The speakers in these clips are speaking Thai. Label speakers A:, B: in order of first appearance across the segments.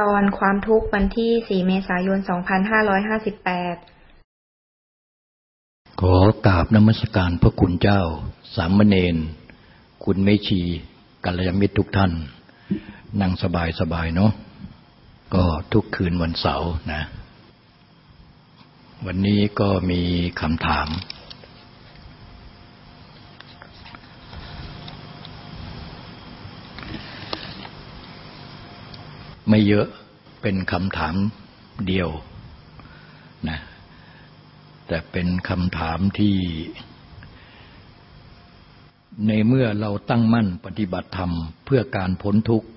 A: ตอนความทุกข์วันที่ 4 เมษายน 2558
B: ขอกราบนมัสการพระคุณเจ้า สามเณร คุณเมชีกัลยาณมิตรทุกท่าน นั่งสบายสบายเนาะ ก็ทุกคืนวันเสาร์นะ วันนี้ก็มีคำถาม ไม่เยอะเป็นคำถามเดียวนะแต่เป็นคำถามที่ ในเมื่อเราตั้งมั่นปฏิบัติธรรมเพื่อการพ้นทุกข์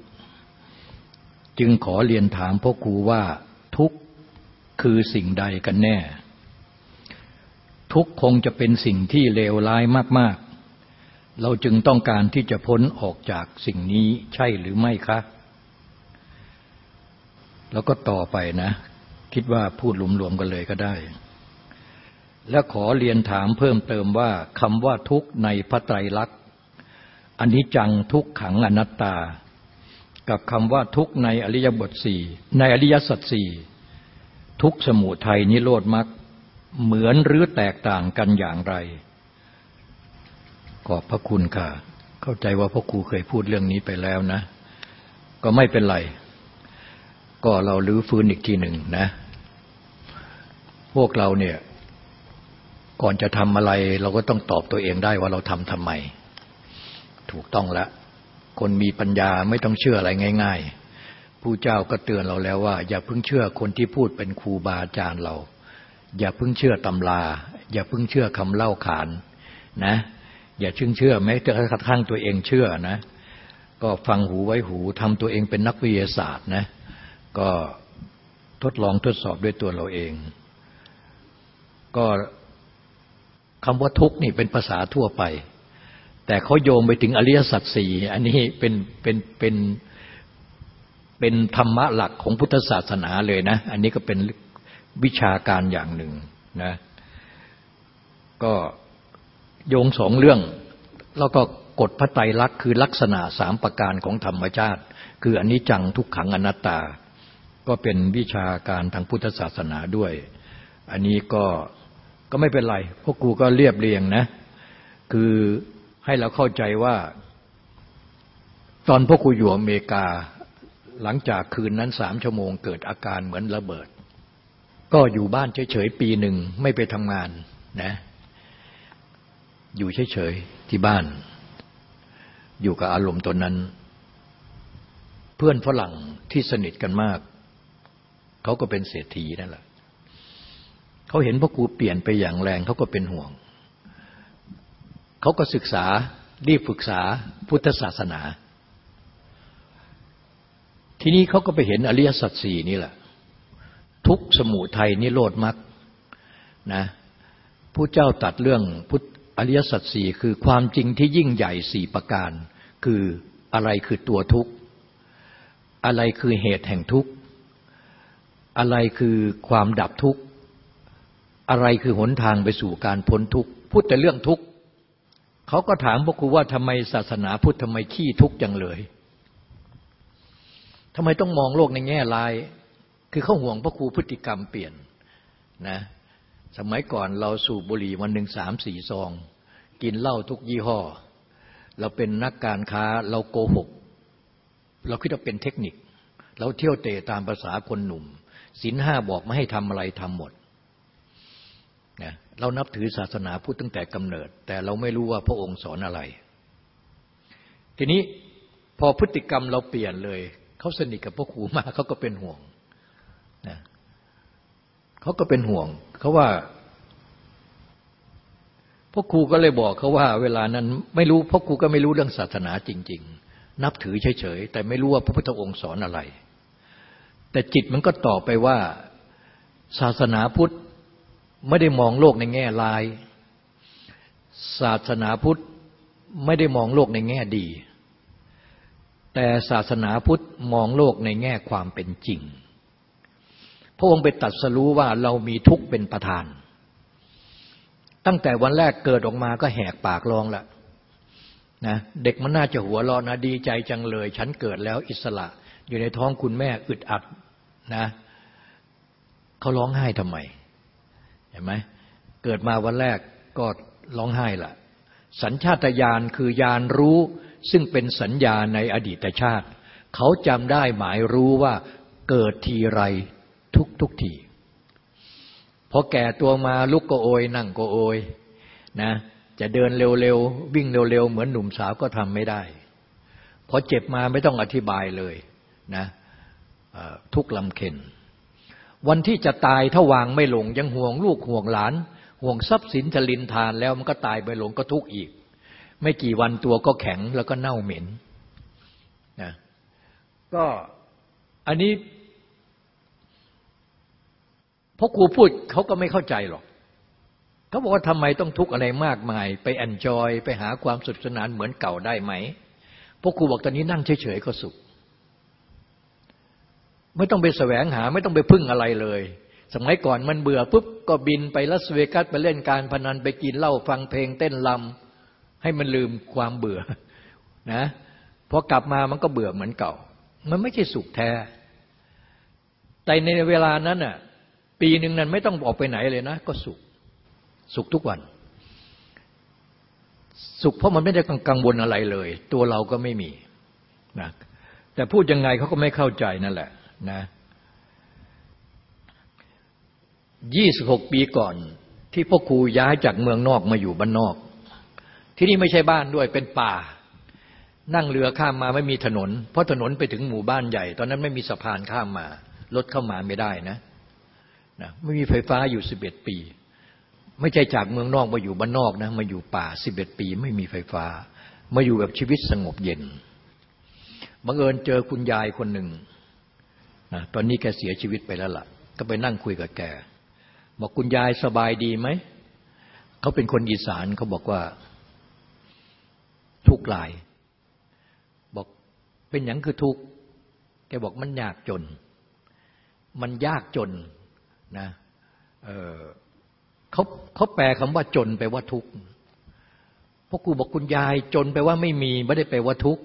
B: จึงขอเรียนถามพ่อครูว่าทุกข์คือสิ่งใดกันแน่ ทุกข์คงจะเป็นสิ่งที่เลวร้ายมาก ๆ เราจึงต้องการที่จะพ้นออกจากสิ่งนี้ใช่หรือไม่คะ แล้วก็ต่อไปนะ คิดว่าพูดรวมๆกันเลยก็ได้ และขอเรียนถามเพิ่มเติมว่าคำว่าทุกข์ในพระไตรลักษณ์อันนี้จังทุกขังอนัตตา กับคำว่าทุกข์ในอริยบทสี่ในอริยสัจสี่ทุกสมุทัยนิโรธมรรคเหมือนหรือแตกต่างกันอย่างไร ขอบพระคุณค่ะ เข้าใจว่าพ่อครูเคยพูดเรื่องนี้ไปแล้วนะ ก็ไม่เป็นไร ก็เราลื้อฟื้นอีกทีหนึ่งนะ พวกเราเนี่ย ก่อนจะทำอะไร เราก็ต้องตอบตัวเองได้ว่าเราทำทำไม ถูกต้องแล้วคนมีปัญญาไม่ต้องเชื่ออะไรง่าย ๆ ผู้เจ้าก็เตือนเราแล้วว่า อย่าเพิ่งเชื่อคนที่พูดเป็นครูบาอาจารย์เรา อย่าเพิ่งเชื่อตำรา อย่าเพิ่งเชื่อคำเล่าขานนะ อย่าชึ่งเชื่อแม้แต่กระทั่งตัวเองเชื่อนะ ก็ฟังหูไว้หูทำตัวเองเป็นนักวิทยาศาสตร์นะ ก็ทดลองทดสอบด้วยตัวเราเอง ก็คำว่าทุกข์นี่เป็นภาษาทั่วไป แต่เขาโยงไปถึงอริยสัจสี่อันนี้เป็นเป็นเป็นเป็นธรรมะหลักของพุทธศาสนาเลยนะ อันนี้ก็เป็นวิชาการอย่างหนึ่งนะก็โยงสองเรื่อง แล้วก็กฎพระไตรลักษณ์คือลักษณะสามประการของธรรมชาติ คืออันนี้จังทุกขังอนัตตา ก็เป็นวิชาการทางพุทธศาสนาด้วย อันนี้ก็ก็ไม่เป็นไรพวกกูก็เรียบเรียงนะ คือให้เราเข้าใจว่า ตอนพวกกูอยู่อเมริกา หลังจากคืนนั้นสามชั่วโมงเกิดอาการเหมือนระเบิด ก็อยู่บ้านเฉยๆปีหนึ่งไม่ไปทำงานนะ อยู่เฉยๆที่บ้าน อยู่กับอารมณ์ตนนั้น เพื่อนฝรั่งที่สนิทกันมาก เขาก็เป็นเศรษฐีนั่นแหละเขาเห็นพ่อครูเปลี่ยนไปอย่างแรงเขาก็เป็นห่วง เขาก็ศึกษารีบฝึกษาพุทธศาสนา ทีนี้เขาก็ไปเห็นอริยสัจสี่นี่แหละ ทุกสมุทัยนิโรธมรรคนะผู้เจ้าตัดเรื่องพุทธอริยสัจสี่คือความจริงที่ยิ่งใหญ่สี่ประการ คืออะไรคือตัวทุกข์ อะไรคือเหตุแห่งทุกข์ อะไรคือความดับทุกข์ อะไรคือหนทางไปสู่การพ้นทุกข์ พูดแต่เรื่องทุกข์เขาก็ถามพระครูว่าทำไมศาสนาพุทธทำไมขี้ทุกข์จังเลยทำไมต้องมองโลกในแง่ร้าย คือเขาห่วงพระครูพฤติกรรมเปลี่ยนนะ สมัยก่อนเราสูบบุหรี่วันหนึ่งสามสี่ซอง กินเหล้าทุกยี่ห้อ เราเป็นนักการค้าเราโกหก เราคิดว่าเป็นเทคนิค เราเที่ยวเตะตามภาษาคนหนุ่ม ศีลห้าบอกไม่ให้ทำอะไรทำหมดนะเรานับถือศาสนาพุทธตั้งแต่กำเนิด แต่เราไม่รู้ว่าพระองค์สอนอะไร ทีนี้พอพฤติกรรมเราเปลี่ยนเลย เขาสนิทกับพ่อครูมากเขาก็เป็นห่วงนะเขาก็เป็นห่วงเขาว่าพ่อครูก็เลยบอกเขาว่า เวลานั้นไม่รู้พ่อครูก็ไม่รู้เรื่องศาสนาจริง ๆ นับถือเฉยๆแต่ไม่รู้ว่าพระพุทธองค์สอนอะไร แต่จิตมันก็ตอบไปว่า ศาสนาพุทธไม่ได้มองโลกในแง่ลาย ศาสนาพุทธไม่ได้มองโลกในแง่ดี แต่ศาสนาพุทธมองโลกในแง่ความเป็นจริง พระองค์ไปตัดสรู้ว่าเรามีทุกข์เป็นประธาน ตั้งแต่วันแรกเกิดออกมาก็แหกปากร้องละนะเด็กมันน่าจะหัวเราะนะดีใจจังเลย ฉันเกิดแล้วอิสระ อยู่ในท้องคุณแม่อึดอัดนะเขาร้องไห้ทำไมเห็นไหมเกิดมาวันแรกก็ร้องไห้ละสัญชาตญาณคือยานรู้ซึ่งเป็นสัญญาในอดีตชาติ เขาจำได้หมายรู้ว่าเกิดทีไรทุกทุกทีพอแก่ตัวมาลุกก็โอย นั่งก็โอยนะจะเดินเร็วๆ วิ่งเร็วๆ เหมือนหนุ่มสาวก็ทำไม่ได้ พอเจ็บมาไม่ต้องอธิบายเลย นะทุกลำเค็นวันที่จะตายถ้าวางไม่ลง ยังห่วงลูกห่วงหลาน ห่วงทรัพย์สินจะลินทานแล้วมันก็ตายไปหลงก็ทุกข์อีก ไม่กี่วันตัวก็แข็งแล้วก็เน่าเหม็นนะก็อันนี้พราะครูพูดเขาก็ไม่เข้าใจหรอก เขาบอกว่าทำไมต้องทุกข์อะไรมากมาย ไปแอนจอย ไปหาความสุขสนานเหมือนเก่าได้ไหมพวกครูบอกตอนนี้นั่งเฉยๆก็สุข ไม่ต้องไปแสวงหาไม่ต้องไปพึ่งอะไรเลย สมัยก่อนมันเบื่อปุ๊บก็บินไปลาสเวกัสไปเล่นการพนันไปกินเหล้าฟังเพลงเต้นลำให้มันลืมความเบื่อนะพอกลับมามันก็เบื่อเหมือนเก่า มันไม่ใช่สุขแท้ แต่ในเวลานั้นน่ะปีหนึ่งนั้นไม่ต้องออกไปไหนเลยนะ ก็สุข สุขทุกวัน สุขเพราะมันไม่ได้กังวลอะไรเลย ตัวเราก็ไม่มีนะแต่พูดยังไงเขาก็ไม่เข้าใจนั่นแหละ นะยี่สิบหกปีก่อน ที่พ่อครูย้ายจากเมืองนอกมาอยู่บ้านนอก ที่นี่ไม่ใช่บ้านด้วยเป็นป่า นั่งเรือข้ามมาไม่มีถนน เพราะถนนไปถึงหมู่บ้านใหญ่ ตอนนั้นไม่มีสะพานข้ามมารถเข้ามาไม่ได้นะนะไม่มีไฟฟ้าอยู่สิบเอ็ดปี ไม่ใช่จากเมืองนอกมาอยู่บ้านนอกนะมาอยู่ป่าสิบเอ็ดปี ไม่มีไฟฟ้า มาอยู่แบบชีวิตสงบเย็นบังเอิญเจอคุณยายคนหนึ่ง นะตอนนี้แกเสียชีวิตไปแล้วละ่ะ ก็ไปนั่งคุยกับแก บอกคุณยายสบายดีไหม เขาเป็นคนอีสานเขาบอกว่า ทุกข์หลาย บอกเป็นอย่างคือทุกข์แกบอกมันยากจน มันยากจนนะเเขาเขาแปลคำว่าจนไปว่าทุกข์พราะครูบอกคุณยายจนไปว่าไม่มี ไม่ได้แปลว่าทุกข์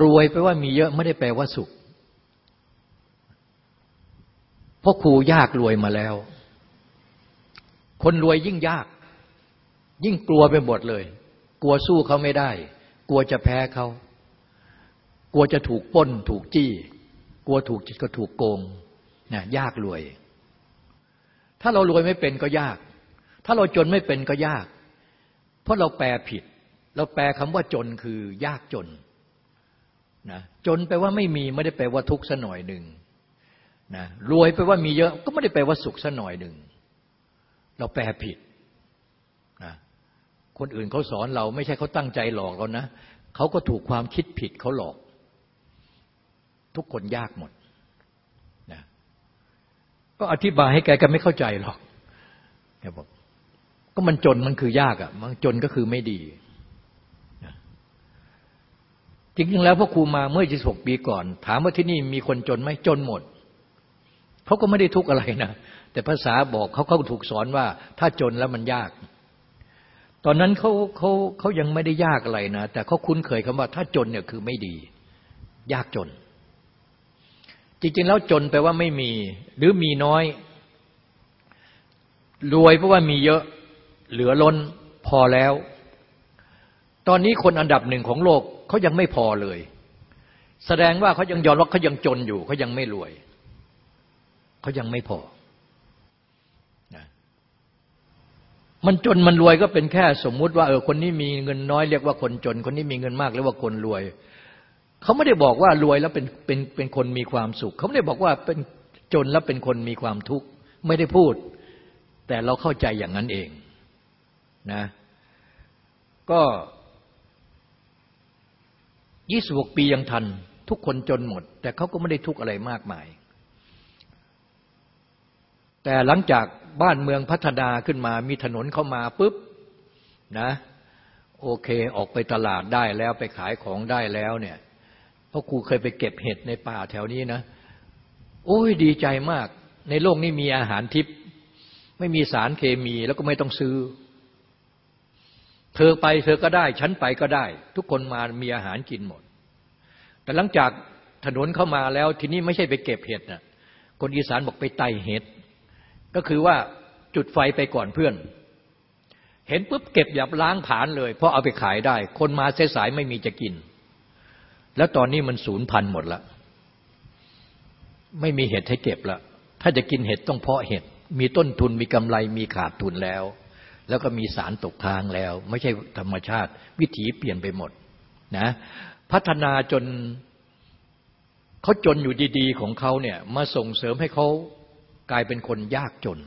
B: รวยไปว่ามีเยอะไม่ได้แปลว่าสุข เพราะครูยากรวยมาแล้ว คนรวยยิ่งยาก ยิ่งกลัวไปหมดเลย กลัวสู้เขาไม่ได้ กลัวจะแพ้เขา กลัวจะถูกป้น ถูกจี้ กลัวถูกจิตก็ถูกโกงนะยากรวย ถ้าเรารวยไม่เป็นก็ยาก ถ้าเราจนไม่เป็นก็ยาก เพราะเราแปลผิด เราแปลคำว่าจนคือยากจนนะจนแปลว่าไม่มีไม่ได้แปลว่าทุกข์ซะหน่อยหนึ่ง นะรวยแปว่ามีเยอะก็ไม่ได้แปลว่าสุขซะหน่อยหนึ่ง เราแปลผิดนะคนอื่นเขาสอนเราไม่ใช่เขาตั้งใจหลอกเรานะเขาก็ถูกความคิดผิดเขาหลอก ทุกคนยากหมดก็อธิบายให้แกก็ไม่เข้าใจหรอกแกบอกก็มันจนมันคือยากอะ มันจนก็คือไม่ดีจริงๆแล้วพ่อครูมาเมื่อ 26 ปีก่อน ถามว่าที่นี่มีคนจนไหมจนหมด เขาก็ไม่ได้ทุกข์อะไรนะ แต่ภาษาบอกเขาเขาถูกสอนว่า ถ้าจนแล้วมันยาก ตอนนั้นเขาเขาเขายังไม่ได้ยากอะไรนะ แต่เขาคุ้นเคยคำว่า ถ้าจนเนี่ยคือไม่ดี ยากจน จริงๆแล้วจนแปลว่าไม่มี หรือมีน้อย รวยเพราะว่ามีเยอะเหลือล้นพอแล้ว ตอนนี้คนอันดับหนึ่งของโลกเขายังไม่พอเลย แสดงว่าเขายังยอมรับเขายังจนอยู่เขายังไม่รวย เขายังไม่พอ มันจนมันรวยก็เป็นแค่สมมุติว่าเออคนนี้มีเงินน้อยเรียกว่าคนจน คนนี้มีเงินมากเรียกว่าคนรวย เขาไม่ได้บอกว่ารวยแล้วเป็นเป็นเป็นคนมีความสุข เขาไม่ได้บอกว่าเป็นจนแล้วเป็นคนมีความทุกข์ไม่ได้พูด แต่เราเข้าใจอย่างนั้นเองนะก็ยี่สิบหกปียังทัน ทุกคนจนหมด แต่เขาก็ไม่ได้ทุกข์อะไรมากมาย แต่หลังจากบ้านเมืองพัฒนาขึ้นมา มีถนนเข้ามาปุ๊บนะโอเคออกไปตลาดได้แล้วไปขายของได้แล้วเนี่ยเพราะครูเคยไปเก็บเห็ดในป่าแถวนี้นะ โอ้ยดีใจมาก ในโลกนี้มีอาหารทิพย์ไม่มีสารเคมีแล้วก็ไม่ต้องซื้อ เธอไปเธอก็ได้ ฉันไปก็ได้ ทุกคนมามีอาหารกินหมด แต่หลังจากถนนเข้ามาแล้วทีนี้ไม่ใช่ไปเก็บเห็ดนะคนอีสานบอกไปไต่เห็ด ก็คือว่าจุดไฟไปก่อนเพื่อน เห็นปุ๊บเก็บหยับล้างผานเลย เพราะเอาไปขายได้ คนมาเสสายไม่มีจะกิน แล้วตอนนี้มันสูญพันธุ์หมดละ ไม่มีเห็ดให้เก็บละถ้าจะกินเห็ดต้องเพาะเห็ด มีต้นทุนมีกำไรมีขาดทุนแล้ว แล้วก็มีสารตกค้างแล้ว ไม่ใช่ธรรมชาติ วิถีเปลี่ยนไปหมดนะพัฒนาจนเขาจนอยู่ดี ๆ ของเขาเนี่ยมาส่งเสริมให้เขา กลายเป็นคนยากจน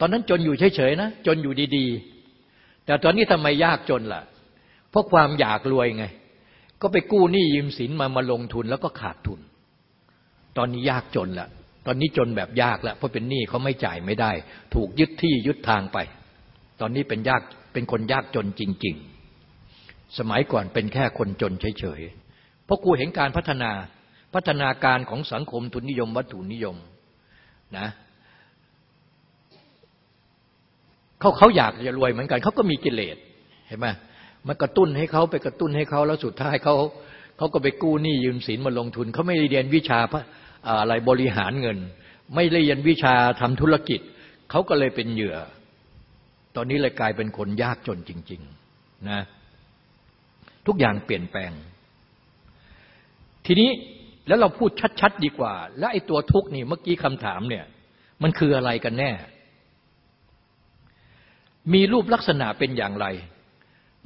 B: ตอนนั้นจนอยู่เฉยๆนะ จนอยู่ดีๆ แต่ตอนนี้ทำไมยากจนล่ะ เพราะความอยากรวยไง ก็ไปกู้หนี้ยืมสินมามาลงทุนแล้วก็ขาดทุน ตอนนี้ยากจนละตอนนี้จนแบบยากล้วเพราะเป็นหนี้เขาไม่จ่ายไม่ได้ ถูกยึดที่ยึดทางไป ตอนนี้เป็นยากเป็นคนยากจนจริง ๆ สมัยก่อนเป็นแค่คนจนเฉยๆ เพราะกูเห็นการพัฒนาพัฒนาการของสังคมทุนนิยมวัตถุนิยม นะเขาเขาอยากจะรวยเหมือนกันเขาก็มีกิเลสเห็นไหมมันกระตุ้นให้เขาไปกระตุ้นให้เขาแล้วสุดท้ายเขาเขาก็ไปกู้หนี้ยืมสินมาลงทุนเขาไม่ได้เรียนวิชาอะไรบริหารเงิน ไม่ได้เรียนวิชาทำธุรกิจเขาก็เลยเป็นเหยื่อ ตอนนี้เลยกลายเป็นคนยากจนจริง ๆนะทุกอย่างเปลี่ยนแปลง ทีนี้ แล้วเราพูดชัด ๆ ดีกว่า แล้วไอ้ตัวทุกข์นี่เมื่อกี้คำถามเนี่ย มันคืออะไรกันแน่ มีรูปลักษณะเป็นอย่างไร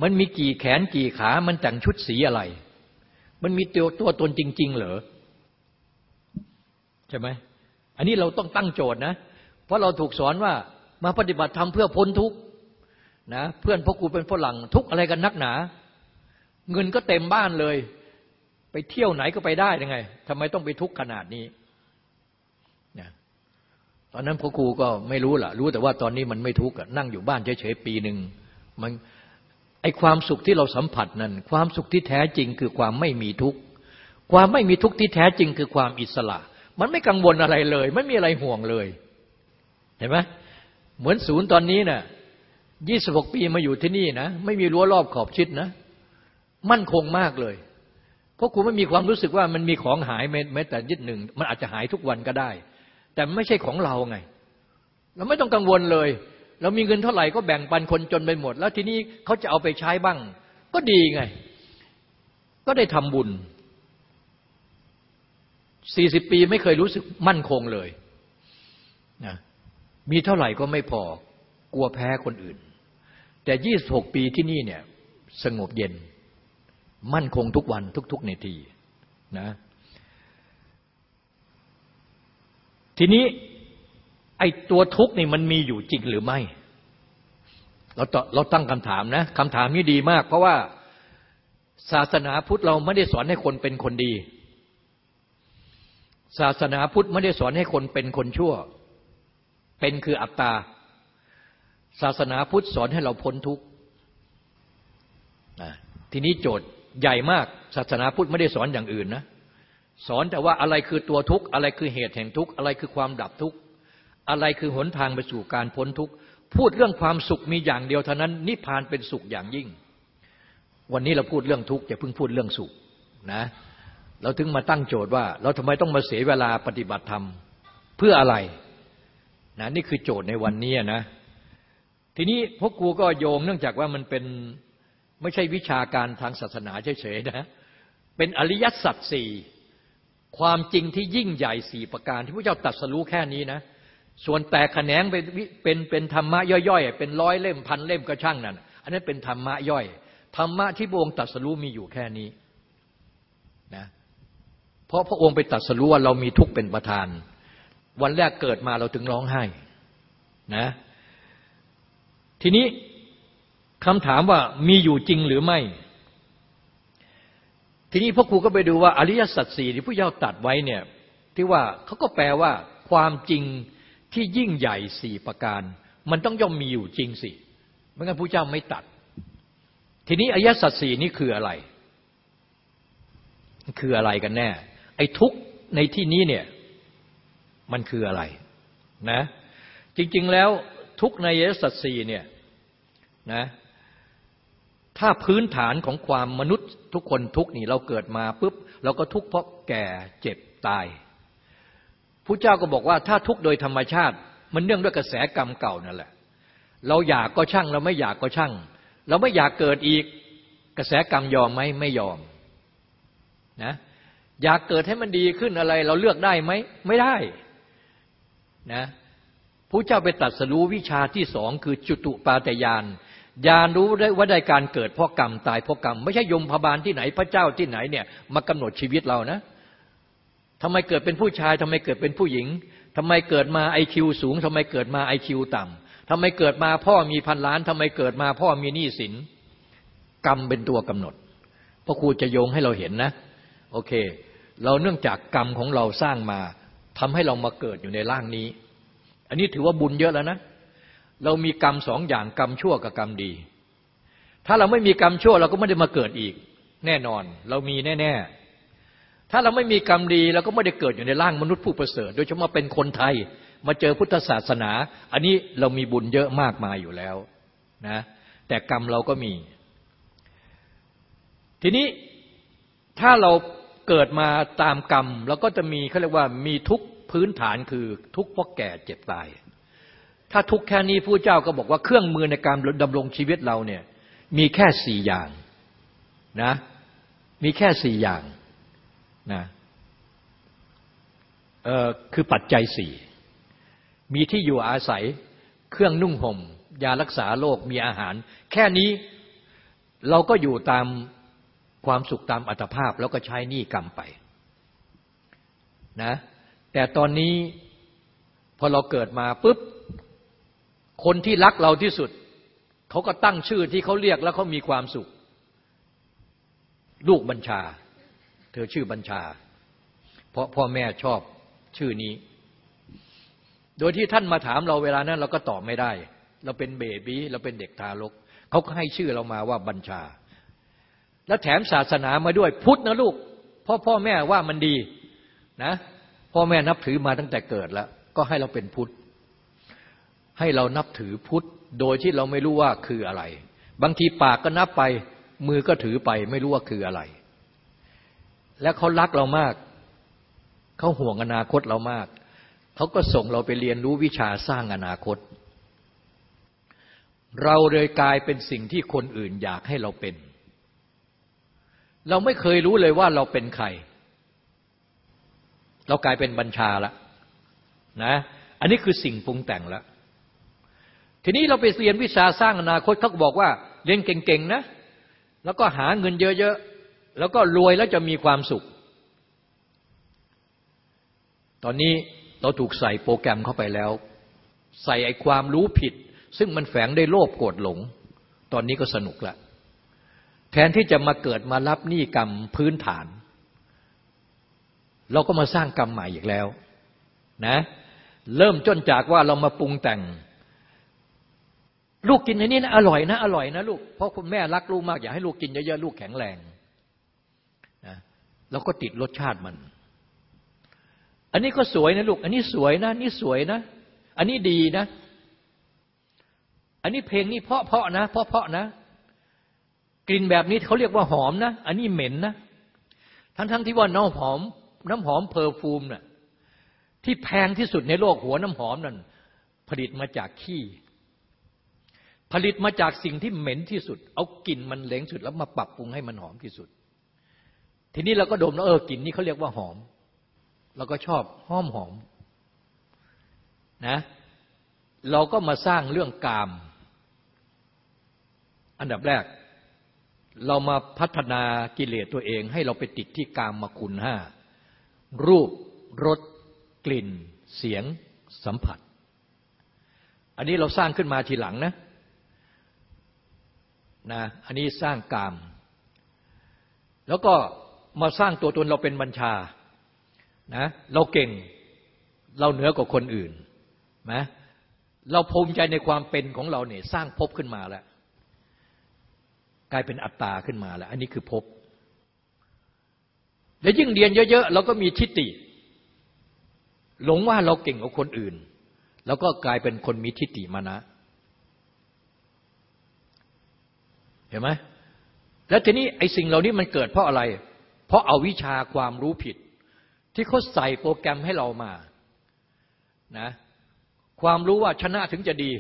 B: มันมีกี่แขนกี่ขา มันแต่งชุดสีอะไร มันมีตัวตัวตนจริง ๆ เหรอ ใช่ไหม อันนี้เราต้องตั้งโจทย์นะ เพราะเราถูกสอนว่ามาปฏิบัติธรรมเพื่อพ้นทุกข์นะ เพื่อนพ่อครูเป็นฝรั่งทุกข์อะไรกันนักหนา เงินก็เต็มบ้านเลย ไปเที่ยวไหนก็ไปได้ยังไงทำไมต้องไปทุกข์ขนาดนี้นะตอนนั้นพ่อครูก็ไม่รู้ล่ะ รู้แต่ว่าตอนนี้มันไม่ทุกข์นั่งอยู่บ้านเฉยๆปีหนึ่งมันไอความสุขที่เราสัมผัสนั้น ความสุขที่แท้จริงคือความไม่มีทุกข์ความไม่มีทุกข์ที่แท้จริงคือความอิสระ มันไม่กังวลอะไรเลย ไม่มีอะไรห่วงเลย เห็นไหมเหมือนศูนย์ตอนนี้นะ่ะยี่สิบหกปีมาอยู่ที่นี่นะ ไม่มีรั้วรอบขอบชิดนะ มั่นคงมากเลย เพราะคุณไม่มีความรู้สึกว่ามันมีของหายแม้แต่ยึดหนึ่ง มันอาจจะหายทุกวันก็ได้ แต่ไม่ใช่ของเราไง เราไม่ต้องกังวลเลย เรามีเงินเท่าไหร่ก็แบ่งปันคนจนไปหมด แล้วทีนี้เขาจะเอาไปใช้บ้าง ก็ดีไง ก็ได้ทำบุญสี่สิบปีไม่เคยรู้สึกมั่นคงเลยนะมีเท่าไหร่ก็ไม่พอกลัวแพ้คนอื่น แต่ยี่สิบหกปีที่นี่เนี่ย สงบเย็น มั่นคงทุกวันทุกๆนาทีนะทีนี้ไอ้ตัวทุกข์นี่มันมีอยู่จริงหรือไม่ เราเราตั้งคำถามนะคำถามนี้ดีมาก เพราะว่าศาสนาพุทธเราไม่ได้สอนให้คนเป็นคนดี ศาสนาพุทธไม่ได้สอนให้คนเป็นคนชั่ว เป็นคืออัตตา ศาสนาพุทธสอนให้เราพ้นทุกข์ทีนี้โจทย์ ใหญ่มากศาสนาพุทธไม่ได้สอนอย่างอื่นนะสอนแต่ว่าอะไรคือตัวทุกข์อะไรคือเหตุแห่งทุกข์อะไรคือความดับทุกข์อะไรคือหนทางไปสู่การพ้นทุกข์พูดเรื่องความสุขมีอย่างเดียวเท่านั้น นิพพานเป็นสุขอย่างยิ่ง วันนี้เราพูดเรื่องทุกข์อย่าเพิ่งพูดเรื่องสุขนะเราถึงมาตั้งโจทย์ว่า เราทำไมต้องมาเสียเวลาปฏิบัติธรรมเพื่ออะไรนะนี่คือโจทย์ในวันนี้นะทีนี้พวกกูก็โยงเนื่องจากว่ามันเป็น ไม่ใช่วิชาการทางศาสนาเฉยๆนะเป็นอริยสัจสี่ความจริงที่ยิ่งใหญ่สี่ประการ ที่พระเจ้าตรัสรู้แค่นี้นะ ส่วนแตกแขนงเป็นเป็นเป็นธรรมะย่อยๆ เป็นร้อยเล่มพันเล่มก็ช่างนั่นอันนั้นเป็นธรรมะย่อย ธรรมะที่พระองค์ตรัสรู้มีอยู่แค่นี้นะเพราะพระองค์ไปตรัสรู้ว่าเรามีทุกข์เป็นประธาน วันแรกเกิดมาเราถึงร้องไห้นะ ทีนี้ คำถามว่ามีอยู่จริงหรือไม่ ทีนี้พ่อครูก็ไปดูว่าอริยสัจสี่ที่ผู้เจ้าตัดไว้เนี่ยที่ว่าเขาก็แปลว่า ความจริงที่ยิ่งใหญ่สี่ประการ มันต้องย่อมมีอยู่จริงสิไม่งั้นผู้เจ้าไม่ตัด ทีนี้อริยสัจสี่นี่คืออะไร คืออะไรกันแน่ ไอ้ทุกในที่นี้เนี่ยมันคืออะไรนะจริงๆแล้วทุกในอริยสัจสี่เนี่ยนะ ถ้าพื้นฐานของความมนุษย์ทุกคนทุกนี่เราเกิดมาปุ๊บเราก็ทุกเพราะแก่เจ็บตายผู้เจ้าก็บอกว่าถ้าทุกโดยธรรมชาติ มันเนื่องด้วยกระแสกรรมเก่านั่นแหละ เราอยากก็ช่าง เราไม่อยากก็ช่าง เราไม่อยากเกิดอีกกระแสกรรมยอมไหมไม่ยอมนะอยากเกิดให้มันดีขึ้นอะไร เราเลือกได้ไหมไม่ได้นะผู้เจ้าไปตัดสรู้วิชาที่สองคือจุตุปาตยาน ญาณรู้ได้ว่าได้การเกิดเพราะกรรมตายเพราะกรรม ไม่ใช่ยมพบาลที่ไหนพระเจ้าที่ไหนเนี่ยมากำหนดชีวิตเรานะทำไมเกิดเป็นผู้ชายทำไมเกิดเป็นผู้หญิงทำไมเกิดมาไอคิวสูงทำไมเกิดมาไอคิวต่ำทำไมเกิดมาพ่อมีพันล้านทำไมเกิดมาพ่อมีหนี้สิน กรรมเป็นตัวกำหนดพระครูจะโยงให้เราเห็นนะ โอเค เราเนื่องจากกรรมของเราสร้างมาทำให้เรามาเกิดอยู่ในร่างนี้ อันนี้ถือว่าบุญเยอะแล้วนะ เรามีกรรมสองอย่างกรรมชั่วกับกรรมดี ถ้าเราไม่มีกรรมชั่วเราก็ไม่ได้มาเกิดอีก แน่นอน เรามีแน่ ๆ ถ้าเราไม่มีกรรมดีเราก็ไม่ได้เกิดอยู่ในร่างมนุษย์ผู้ประเสริฐ โดยเฉพาะเป็นคนไทยมาเจอพุทธศาสนา อันนี้เรามีบุญเยอะมากมายอยู่แล้วนะแต่กรรมเราก็มี ทีนี้ถ้าเราเกิดมาตามกรรมเราก็จะมีเขาเรียกว่ามีทุกพื้นฐานคือทุกเพราะแก่เจ็บตาย ถ้าทุกแค่นี้ผู้เจ้าก็บอกว่าเครื่องมือในการดำรงชีวิตเราเนี่ยมีแค่สี่อย่างนะมีแค่สี่อย่างนะเออคือปัจจัยสี่มีที่อยู่อาศัยเครื่องนุ่งห่ม ยารักษาโรคมีอาหาร แค่นี้เราก็อยู่ตามความสุขตามอัตภาพแล้วก็ใช้หนี้กรรมไปนะแต่ตอนนี้พอเราเกิดมาปุ๊บ คนที่รักเราที่สุด เขาก็ตั้งชื่อที่เขาเรียกแล้วเขามีความสุข ลูกบัญชา เธอชื่อบัญชา เพราะพ่อแม่ชอบชื่อนี้ โดยที่ท่านมาถามเราเวลานั้น เราก็ตอบไม่ได้ เราเป็นเบบีเราเป็นเด็กทารกเขาก็ให้ชื่อเรามาว่าบัญชา แล้วแถมศาสนามาด้วยพุทธนะลูกพ่อพ่อแม่ว่ามันดีนะ พ่อแม่นับถือมาตั้งแต่เกิดแล้ว ก็ให้เราเป็นพุทธ ให้เรานับถือพุทธ โดยที่เราไม่รู้ว่าคืออะไร บางทีปากก็นับไป มือก็ถือไปไม่รู้ว่าคืออะไร และเขารักเรามาก เขาห่วงอนาคตเรามาก เขาก็ส่งเราไปเรียนรู้วิชาสร้างอนาคต เราเลยกลายเป็นสิ่งที่คนอื่นอยากให้เราเป็น เราไม่เคยรู้เลยว่าเราเป็นใคร เรากลายเป็นบัญชาละนะ อันนี้คือสิ่งปรุงแต่งแล้ว ทีนี้เราไปเรียนวิชาสร้างอนาคตเขาก็บอกว่า เรียนเก่งๆนะ แล้วก็หาเงินเยอะๆ แล้วก็รวยแล้วจะมีความสุข ตอนนี้เราถูกใส่โปรแกรมเข้าไปแล้ว ใส่ไอ้ความรู้ผิด ซึ่งมันแฝงได้โลภโกรธหลง ตอนนี้ก็สนุกละแทนที่จะมาเกิดมารับหนี้กรรมพื้นฐาน เราก็มาสร้างกรรมใหม่อีกแล้วนะเริ่มจนจากว่าเรามาปรุงแต่ง ลูกกินอันนี้นะอร่อยนะอร่อยนะลูกเพราะคุณแม่รักลูกมากอยากให้ลูกกินเยอะๆลูกแข็งแรงนะเราก็ติดรสชาติมัน อันนี้ก็สวยนะลูก อันนี้สวยนะ นี่สวยนะ อันนี้ดีนะ อันนี้เพลงนี่เพาะเพาะนะ เพาะเพาะนะ กลิ่นแบบนี้เขาเรียกว่าหอมนะ อันนี้เหม็นนะ ทั้งๆทที่ว่าน้ำหอม น้ำหอมเพอร์ฟูมนะ่ะที่แพงที่สุดในโลกหัวน้ำหอมนั่นผลิตมาจากขี้ ผลิตมาจากสิ่งที่เหม็นที่สุด เอากลิ่นมันเหลงสุด แล้วมาปรับปรุงให้มันหอมที่สุด ทีนี้เราก็ดมแล้วเออกลิ่นนี้เขาเรียกว่าหอมเราก็ชอบหอมหอมนะเราก็มาสร้างเรื่องกาม อันดับแรก เรามาพัฒนากิเลสตัวเอง ให้เราไปติดที่กามมาคุณห้ารูปรสกลิ่น เสียงสัมผัส อันนี้เราสร้างขึ้นมาทีหลังนะ นะอันนี้สร้างกาม แล้วก็มาสร้างตัวตนเราเป็นบัญชานะเราเก่งเราเหนือกว่าคนอื่นนะเราภูมิใจในความเป็นของเราเนี่ยสร้างภพขึ้นมาแล้ว กลายเป็นอัตตาขึ้นมาแล้ว อันนี้คือภพและยิ่งเรียนเยอะๆเราก็มีทิฏฐิหลงว่าเราเก่งกว่าคนอื่น แล้วก็กลายเป็นคนมีทิฏฐิมานะ เห็นไหมแล้วทีนี้ไอ้สิ่งเหล่านี้มันเกิดเพราะอะไร เพราะเอาวิชาความรู้ผิด ที่เขาใส่โปรแกรมให้เรามานะความรู้ว่าชนะถึงจะดี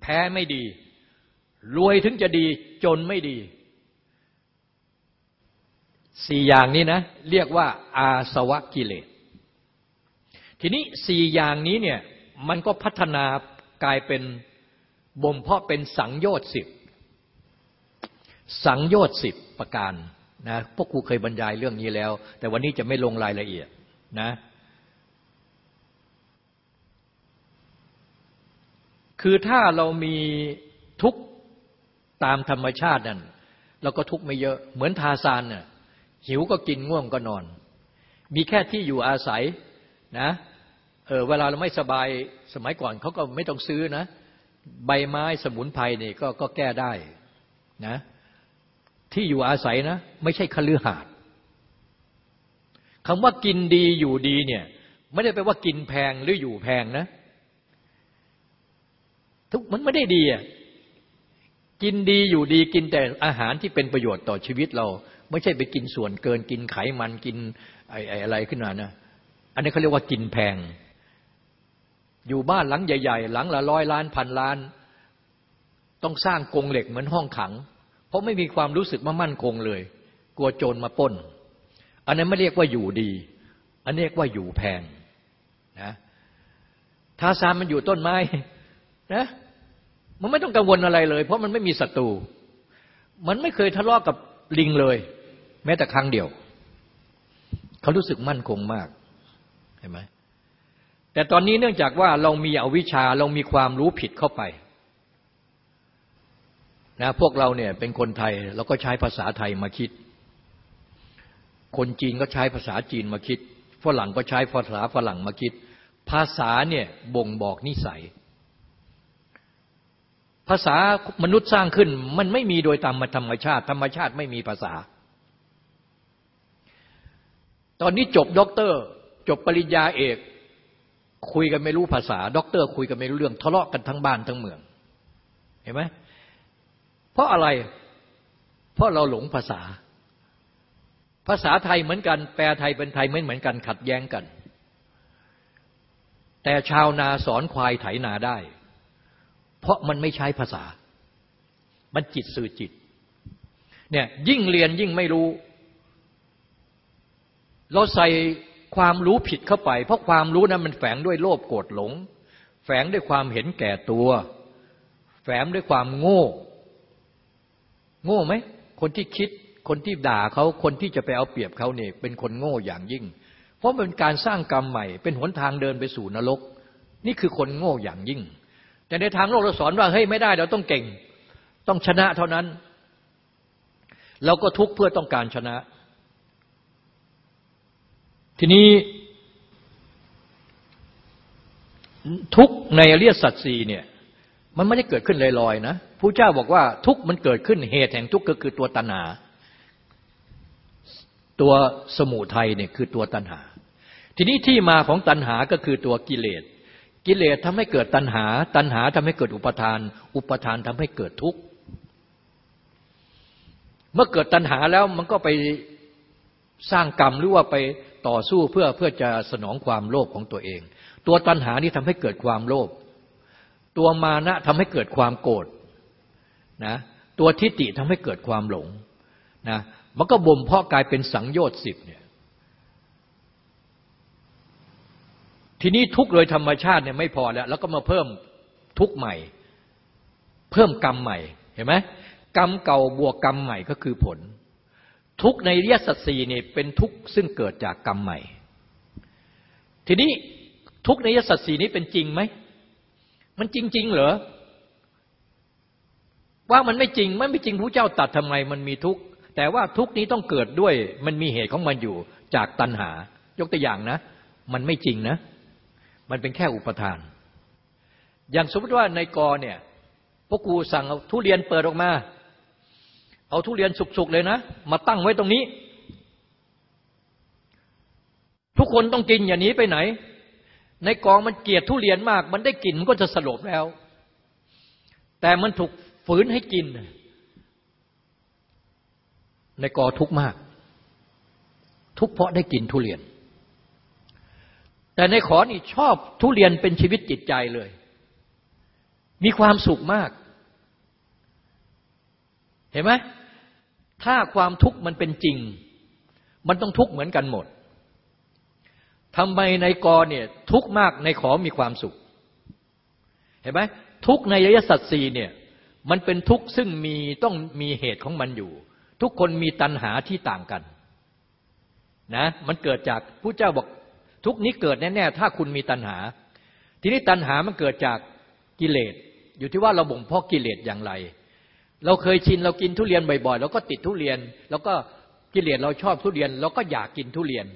B: แพ้ไม่ดี รวยถึงจะดีจนไม่ดีสี่อย่างนี้นะ เรียกว่าอาสวะกิเลส ทีนี้สี่อย่างนี้เนี่ยมันก็พัฒนากลายเป็นบ่มเพาะเป็นสังโยชน์สิบ สังโยชน์สิบประการนะพวกครูเคยบรรยายเรื่องนี้แล้ว แต่วันนี้จะไม่ลงรายละเอียดนะ คือถ้าเรามีทุกตามธรรมชาตินั่นเราก็ทุกไม่เยอะ เหมือนทาซานน่ะหิวก็กินง่วงก็นอน มีแค่ที่อยู่อาศัยนะเออเวลาเราไม่สบายสมัยก่อนเขาก็ไม่ต้องซื้อนะ ใบไม้สมุนไพรนี่ก็ก็แก้ได้นะ ที่อยู่อาศัยนะ ไม่ใช่คฤหาสน์คำว่ากินดีอยู่ดีเนี่ยไม่ได้แปลว่ากินแพงหรืออยู่แพงนะ ทุกมันไม่ได้ดีอะกินดีอยู่ดีกินแต่อาหารที่เป็นประโยชน์ต่อชีวิตเรา ไม่ใช่ไปกินส่วนเกิน กินไขมันกินไอ้อะไรขึ้นมานะ อันนี้เขาเรียกว่ากินแพง อยู่บ้านหลังใหญ่ ๆ หลังละร้อยล้านพันล้าน ต้องสร้างกรงเหล็กเหมือนห้องขัง เพราะไม่มีความรู้สึกว่ามั่นคงเลย กลัวโจรมาป้น อันนั้นไม่เรียกว่าอยู่ดี อันนี้เรียกว่าอยู่แพงนะทาซานมันอยู่ต้นไม้นะมันไม่ต้องกังวลอะไรเลย เพราะมันไม่มีศัตรู มันไม่เคยทะเลาะกับลิงเลย แม้แต่ครั้งเดียว เขารู้สึกมั่นคงมากเห็นไหมแต่ตอนนี้เนื่องจากว่าเรามีอวิชชาเรามีความรู้ผิดเข้าไป นะพวกเราเนี่ยเป็นคนไทยเราก็ใช้ภาษาไทยมาคิด คนจีนก็ใช้ภาษาจีนมาคิด ฝรั่งก็ใช้ภาษาฝรั่งมาคิด ภาษาเนี่ยบ่งบอกนิสัย ภาษามนุษย์สร้างขึ้นมันไม่มีโดยตามธรรมชาติ ธรรมชาติไม่มีภาษา ตอนนี้จบด็อกเตอร์ จบปริญญาเอก คุยกันไม่รู้ภาษา ด็อกเตอร์ คุยกันไม่รู้เรื่องทะเลาะกันทั้งบ้านทั้งเมือง เห็นไหม เพราะอะไร เพราะเราหลงภาษา ภาษาไทยเหมือนกัน แปลไทยเป็นไทยไม่เหมือนกันขัดแย้งกัน แต่ชาวนาสอนควายไถนาได้ เพราะมันไม่ใช้ภาษา มันจิตสื่อจิต เนี่ยยิ่งเรียนยิ่งไม่รู้ เราใส่ความรู้ผิดเข้าไป เพราะความรู้นั้นมันแฝงด้วยโลภโกรธหลง แฝงด้วยความเห็นแก่ตัว แฝงด้วยความโง่ โง่ไหมคนที่คิดคนที่ด่าเขาคนที่จะไปเอาเปรียบเขาเนี่ยเป็นคนโง่อย่างยิ่ง เพราะเป็นการสร้างกรรมใหม่ เป็นหนทางเดินไปสู่นรก นี่คือคนโง่อย่างยิ่ง แต่ในทางโลกเราสอนว่าเฮ้ยไม่ได้เราต้องเก่ง ต้องชนะเท่านั้น เราก็ทุกข์เพื่อต้องการชนะ ทีนี้ ทุกในอริยสัจสี่เนี่ย มันไม่ได้เกิดขึ้นลอยๆนะผู้เจ้าบอกว่าทุกมันเกิดขึ้นเหตุแห่งทุกข์ก็คือตัวตัณหา ตัวสมุทัยเนี่ยคือตัวตัณหา ทีนี้ที่มาของตัณหาก็คือตัวกิเลส กิเลสทำให้เกิดตัณหา ตัณหาทำให้เกิดอุปทาน อุปทานทำให้เกิดทุกข์ เมื่อเกิดตัณหาแล้วมันก็ไปสร้างกรรมหรือว่าไปต่อสู้เพื่อเพื่อจะสนองความโลภของตัวเอง ตัวตัณหานี่ทำให้เกิดความโลภ ตัวมานะทำให้เกิดความโกรธนะตัวทิฏฐิทำให้เกิดความหลงนะมันก็บ่มเพาะกลายเป็นสังโยชน์สิบเนี่ยทีนี้ทุกโดยธรรมชาติเนี่ยไม่พอแล้ว แล้วก็มาเพิ่มทุกใหม่ เพิ่มกรรมใหม่เห็นไหมกรรมเก่าบวกกรรมใหม่ก็คือผล ทุกในเรียสัตสีเนี่ยเป็นทุกซึ่งเกิดจากกรรมใหม่ ทีนี้ทุกในเรียสัตสีนี้เป็นจริงไหม มันจริง ๆ เหรอ ว่ามันไม่จริง มันไม่จริงพระเจ้าตัดทำไมมันมีทุกแต่ว่าทุกนี้ต้องเกิดด้วย มันมีเหตุของมันอยู่จากตัณหา ยกตัวอย่างนะ มันไม่จริงนะ มันเป็นแค่อุปทาน อย่างสมมติว่าในกอเนี่ยพวกกูสั่งเอาทุเรียนเปิดออกมา เอาทุเรียนสุกๆเลยนะ มาตั้งไว้ตรงนี้ ทุกคนต้องกินอย่านี้ไปไหน ในกองมันเกลียดทุเรียนมาก มันได้กลิ่นมันก็จะสลบแล้ว แต่มันถูกฝืนให้กิน ในกอทุกข์มาก ทุกข์เพราะได้กินทุเรียน แต่ในขอนี่ชอบทุเรียนเป็นชีวิตจิตใจเลย มีความสุขมาก เห็นไหมถ้าความทุกข์มันเป็นจริง มันต้องทุกข์เหมือนกันหมด ทำไมในกอเนี่ยทุกมากในขอมีความสุข เห็นไหมทุกในยยสัตสีเนี่ยมันเป็นทุกข์ซึ่งมีต้องมีเหตุของมันอยู่ ทุกคนมีตัณหาที่ต่างกันนะมันเกิดจากผู้เจ้าบอกทุกนี้เกิดแน่ๆถ้าคุณมีตัณหา ทีนี้ตัณหามันเกิดจากกิเลส อยู่ที่ว่าเราบ่มเพาะกิเลสอย่างไร เราเคยชินเรากินทุเรียนบ่อยๆเราก็ติดทุเรียน แล้วก็กิเลสเราชอบทุเรียน เราก็อยากกินทุเรียน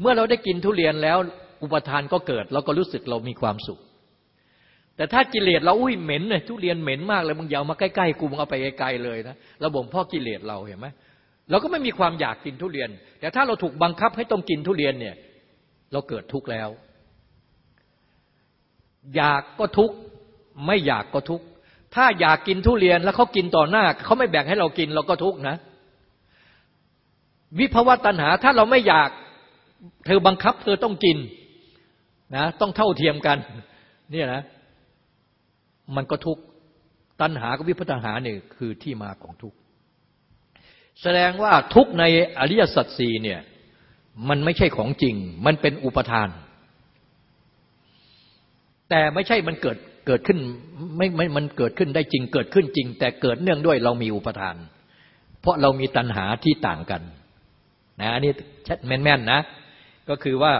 B: เมื่อเราได้กินทุเรียนแล้ว อุปทานก็เกิดเราก็รู้สึกเรามีความสุข แต่ถ้ากิเลสเราอุ้ยเหม็นเลยทุเรียนเหม็นมากเลยมึงยามาใกล้ๆกูมึงเอาไปไกลๆเลยนะเราบ่มพาะกิเลสเราเห็นไหมเราก็ไม่มีความอยากกินทุเรียน แต่ถ้าเราถูกบังคับให้ต้องกินทุเรียนเนี่ย เราเกิดทุกข์แล้ว อยากก็ทุกข์ไม่อยากก็ทุกข์ถ้าอยากกินทุเรียนแล้วเขากินต่อหน้าเขาไม่แบ่งให้เรากินเราก็ทุกข์นะ วิภวตัณหาถ้าเราไม่อยาก เธอบังคับ เธอต้องกินนะต้องเท่าเทียมกันเนี่ยนะมันก็ทุกข์ตัณหากับวิพัฒหาเนี่ยคือที่มาของทุกข์แสดงว่าทุกในอริยสัจสี่เนี่ยมันไม่ใช่ของจริง มันเป็นอุปทาน แต่ไม่ใช่มันเกิดเกิดขึ้นไม่ไม่มันเกิดขึ้นได้จริง เกิดขึ้นจริง แต่เกิดเนื่องด้วยเรามีอุปทาน เพราะเรามีตัณหาที่ต่างกันนะอันนี้ชัดแม่นๆนะ ก็คือว่า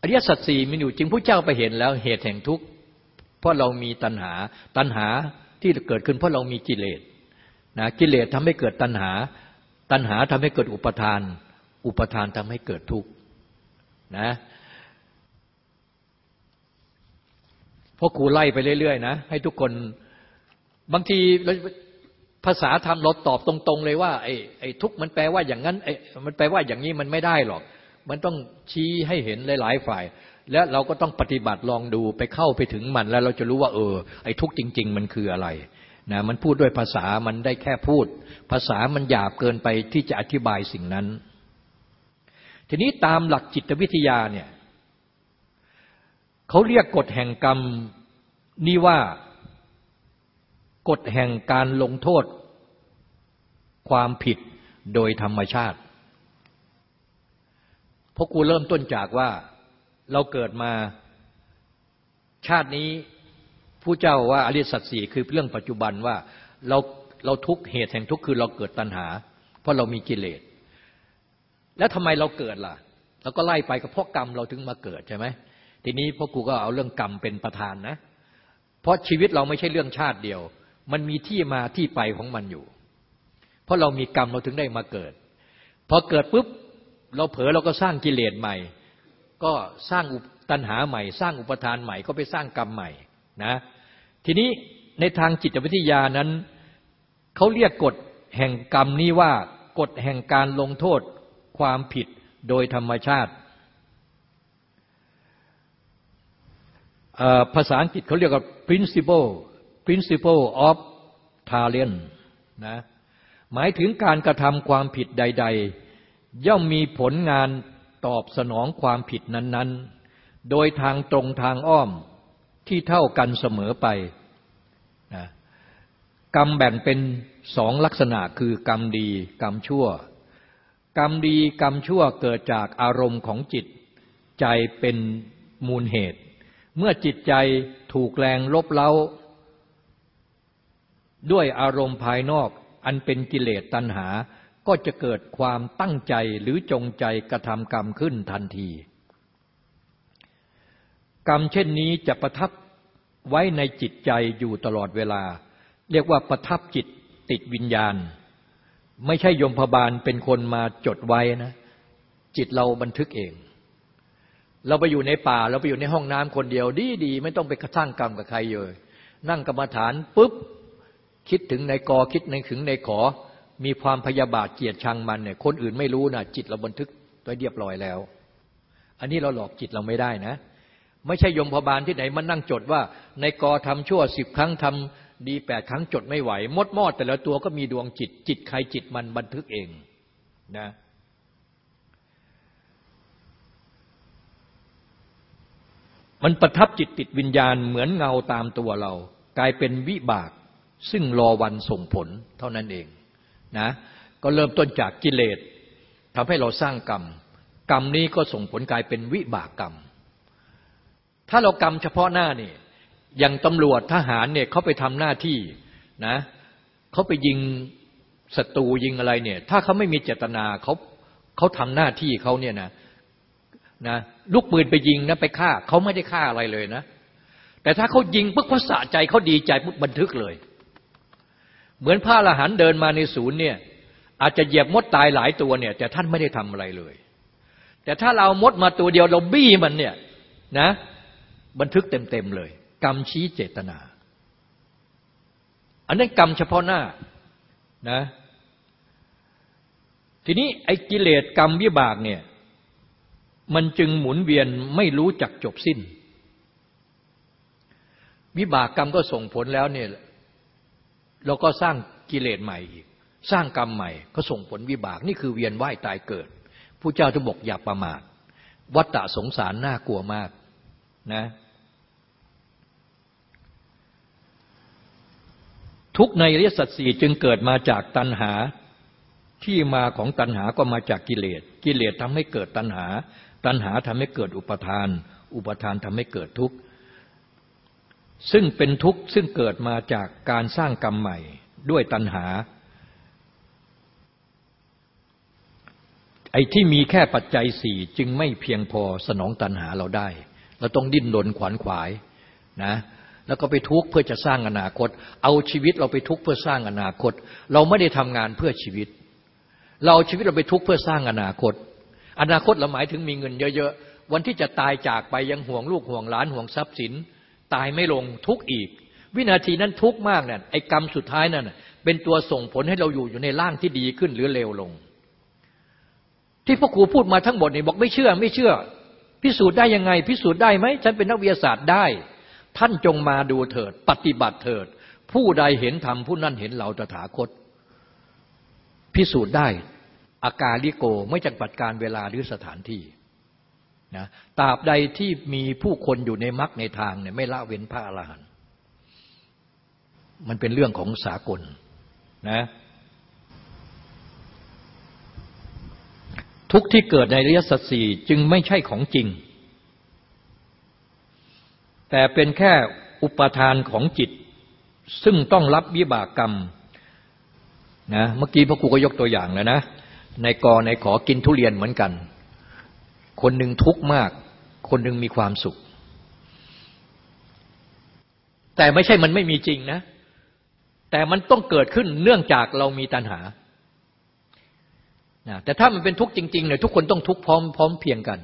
B: อริยสัจสี่มีอยู่จริงพระเจ้าไปเห็นแล้วเหตุแห่งทุกข์เพราะเรามีตัณหา ตัณหาที่เกิดขึ้น เพราะเรามีกิเลสนะกิเลสทำให้เกิดตัณหา ตัณหาทำให้เกิดอุปทาน อุปทานทำให้เกิดทุกข์นะพราะครูไล่ไปเรื่อยๆนะให้ทุกคนบางที ภาษาธรรมเราตอบตรง ๆ เลยว่าไอ้ไอ้ทุกมันแปลว่าอย่างนั้นไอ้มันแปลว่าอย่างนี้มันไม่ได้หรอก มันต้องชี้ให้เห็นหลาย ๆ ฝ่าย และเราก็ต้องปฏิบัติลองดูไปเข้าไปถึงมันแล้วเราจะรู้ว่าเออ ไอ้ทุกจริง ๆ มันคืออะไรนะมันพูดด้วยภาษามันได้แค่พูด ภาษามันหยาบเกินไปที่จะอธิบายสิ่งนั้น ทีนี้ตามหลักจิตวิทยาเนี่ยเขาเรียกกฎแห่งกรรมนี่ว่า กฎแห่งการลงโทษ ความผิดโดยธรรมชาติ เพราะกูเริ่มต้นจากว่าเราเกิดมาชาตินี้ผู้เจ้าว่าอริสัตสีคือเรื่องปัจจุบันว่าเราเราทุกเหตุแห่งทุกคือเราเกิดตัณหา เพราะเรามีกิเลส แล้วทำไมเราเกิดล่ะเราก็ไล่ไปกับเพราะกรรมเราถึงมาเกิดใช่ไหมทีนี้พ่อครูก็เอาเรื่องกรรมเป็นประธานนะ เพราะชีวิตเราไม่ใช่เรื่องชาติเดียว มันมีที่มาที่ไปของมันอยู่ เพราะเรามีกรรมเราถึงได้มาเกิด พอเกิดปุ๊บเราเผลอเราก็สร้างกิเลสใหม่ ก็สร้างตัณหาใหม่ สร้างอุปทานใหม่ก็ไปสร้างกรรมใหม่นะทีนี้ในทางจิตวิทยานั้นเขาเรียกกฎแห่งกรรมนี้ว่ากฎแห่งการลงโทษความผิดโดยธรรมชาติ ภาษาอังกฤษเขาเรียกว่า principle principle of talent นะหมายถึงการกระทำความผิดใด ๆ ย่อมมีผลงานตอบสนองความผิดนั้น ๆ โดยทางตรงทางอ้อมที่เท่ากันเสมอไปนะกรรมแบ่งเป็นสองลักษณะคือกรรมดี กรรมชั่ว กรรมดีกรรมชั่วเกิดจากอารมณ์ของจิต ใจเป็นมูลเหตุ เมื่อจิตใจถูกแรงลบเล้า ด้วยอารมณ์ภายนอกอันเป็นกิเลสตัณหา ก็จะเกิดความตั้งใจหรือจงใจกระทำกรรมขึ้นทันที กรรมเช่นนี้จะประทับไว้ในจิตใจอยู่ตลอดเวลา เรียกว่าประทับจิตติดวิญญาณ ไม่ใช่ยมพบาลเป็นคนมาจดไว้นะ จิตเราบันทึกเอง เราไปอยู่ในป่าเราไปอยู่ในห้องน้ำคนเดียวดีดีไม่ต้องไปสร้างกรรมกับใครเลยนั่งกรรมฐานปุ๊บ คิดถึงในกอคิดในถึงในขอ มีความพยาบาทเกียดชังมันเนี่ยคนอื่นไม่รู้นะจิตเราบันทึกไว้เรียบร้อยแล้ว อันนี้เราหลอกจิตเราไม่ได้นะ ไม่ใช่ยมพบาลที่ไหนมันนั่งจดว่า ในกอทำชั่วสิบครั้งทำดีแปดครั้งจดไม่ไหว มดมอดแต่ละตัวก็มีดวงจิต จิตใครจิตมันบันทึกเองนะมันประทับจิตติดวิญญาณเหมือนเงาตามตัวเรา กลายเป็นวิบาก ซึ่งรอวันส่งผลเท่านั้นเองนะก็เริ่มต้นจากกิเลสทำให้เราสร้างกรรม กรรมนี้ก็ส่งผลกลายเป็นวิบากกรรม ถ้าเรากรรมเฉพาะหน้านี่อย่างตำรวจทหารเนี่ยเขาไปทำหน้าที่นะเขาไปยิงศัตรูยิงอะไรเนี่ย ถ้าเขาไม่มีเจตนาเขาเขาทำหน้าที่เขาเนี่ยนะนะลูกปืนไปยิงนะไปฆ่าเขาไม่ได้ฆ่าอะไรเลยนะ แต่ถ้าเขายิงปุ๊บเขาสะใจเขาดีใจปุ๊บบันทึกเลย เหมือนพระอรหันต์เดินมาในศูนย์เนี่ยอาจจะเหยียบมดตายหลายตัวเนี่ยแต่ท่านไม่ได้ทำอะไรเลย แต่ถ้าเรามดมาตัวเดียวเราบี้มันเนี่ยนะบันทึกเต็มๆเลย กรรมชี้เจตนา อันนั้นกรรมเฉพาะหน้านะทีนี้ไอ้กิเลสกรรมวิบากเนี่ยมันจึงหมุนเวียนไม่รู้จักจบสิ้น วิบากกรรมก็ส่งผลแล้วเนี่ย เราก็สร้างกิเลสใหม่อีก สร้างกรรมใหม่ก็ส่งผลวิบากนี่คือเวียนว่ายตายเกิดผู้เจ้าจะบอกอย่าประมาทวัฏฏะสงสารน่ากลัวมากนะทุกในอริยสัจสี่จึงเกิดมาจากตัณหาที่มาของตัณหาก็มาจากกิเลส กิเลสทำให้เกิดตัณหา ตัณหาทำให้เกิดอุปทาน อุปทานทำให้เกิดทุกข์ ซึ่งเป็นทุกข์ซึ่งเกิดมาจากการสร้างกรรมใหม่ด้วยตัณหา ไอ้ที่มีแค่ปัจจัยสี่จึงไม่เพียงพอสนองตัณหาเราได้ เราต้องดิ้นรนขวนขวายนะแล้วก็ไปทุกข์เพื่อจะสร้างอนาคต เอาชีวิตเราไปทุกข์เพื่อสร้างอนาคต เราไม่ได้ทำงานเพื่อชีวิต เราชีวิตเราไปทุกข์เพื่อสร้างอนาคต อนาคตเราหมายถึงมีเงินเยอะๆวันที่จะตายจากไปยังห่วงลูกห่วงหลานห่วงทรัพย์สิน ตายไม่ลงทุกอีก วินาทีนั้นทุกมากเนี่ยไอ้กรรมสุดท้ายนั่นเป็นตัวส่งผลให้เราอยู่อยู่ในร่างที่ดีขึ้นหรือเลวลง ที่พ่อครูพูดมาทั้งหมดนี่บอกไม่เชื่อไม่เชื่อ พิสูจน์ได้ยังไง พิสูจน์ได้ไหมฉันเป็นนักวิทยาศาสตร์ได้ ท่านจงมาดูเถิด ปฏิบัติเถิด ผู้ใดเห็นธรรมผู้นั้นเห็นเราตถาคต พิสูจน์ได้ อากาลิโกไม่จำกัดการเวลาหรือสถานที่ นะตราบใดที่มีผู้คนอยู่ในมรรคในทางเนี่ยไม่ละเว้นพระอรหันต์มันเป็นเรื่องของสากลนะทุกที่เกิดในริยสัจสี่จึงไม่ใช่ของจริง แต่เป็นแค่อุปทานของจิต ซึ่งต้องรับวิบากกรรมนะเมื่อกี้พระครูก็ยกตัวอย่างแล้วนะ ในกอในขอกินทุเรียนเหมือนกัน คนหนึ่งทุกข์มาก คนหนึ่งมีความสุข แต่ไม่ใช่มันไม่มีจริงนะ แต่มันต้องเกิดขึ้นเนื่องจากเรามีตัณหาแต่ถ้ามันเป็นทุกข์จริงๆเนี่ยทุกคนต้องทุกข์พร้อมพร้อมเพียงกัน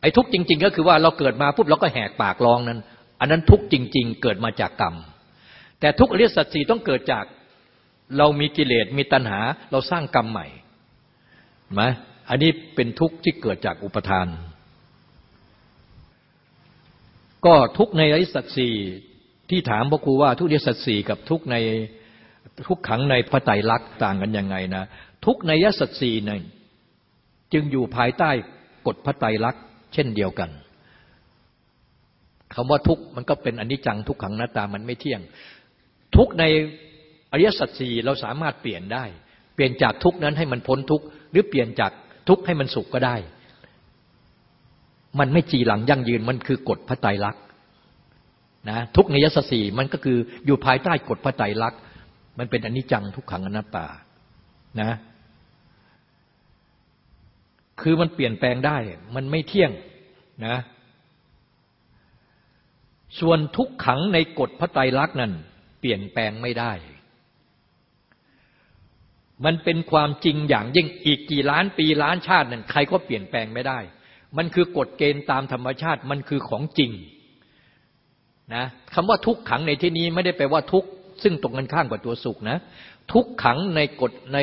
B: ไอ้ทุกข์จริง ๆ ก็คือว่าเราเกิดมาปุ๊บเราก็แหกปากร้องนั้น อันนั้นทุกข์จริง ๆ เกิดมาจากกรรม แต่ทุกข์อริยสัจสี่ต้องเกิดจากเรามีกิเลสมีตัณหา เราสร้างกรรมใหม่ไหม อันนี้เป็นทุกข์ที่เกิดจากอุปทาน ก็ทุกในอริสัตสีที่ถามพระครูว่าทุกในสัตสีกับทุกในทุกขังในพระไตรลักษณ์ต่างกันยังไงนะทุกในยสัตสีนี่จึงอยู่ภายใต้กฎพระไตรลักษณ์เช่นเดียวกันคำว่าทุกมันก็เป็นอนิจจังทุกขังหน้าตามันไม่เที่ยง ทุกในอริยสัจสี่เราสามารถเปลี่ยนได้ เปลี่ยนจากทุกนั้นให้มันพ้นทุกหรือเปลี่ยนจาก ทุกข์ให้มันสุขก็ได้ มันไม่จีหลังยั่งยืนมันคือกฎพระไตรลักษณ์นะทุกในยศสีมันก็คืออยู่ภายใต้กฎพระไตรลักษณ์มันเป็นอนิจจังทุกขังอนัตตานะ คือมันเปลี่ยนแปลงได้ มันไม่เที่ยงนะ ส่วนทุกขังในกฎพระไตรลักษณ์นั้นเปลี่ยนแปลงไม่ได้ มันเป็นความจริงอย่างยิ่งอีกกี่ล้านปีล้านชาตินั่นใครก็เปลี่ยนแปลงไม่ได้ มันคือกฎเกณฑ์ตามธรรมชาติมันคือของจริงนะคำว่าทุกขังในที่นี้ไม่ได้แปลว่าทุกซึ่งตรงกันข้ามกับตัวสุขนะ ทุกขังในกฎใน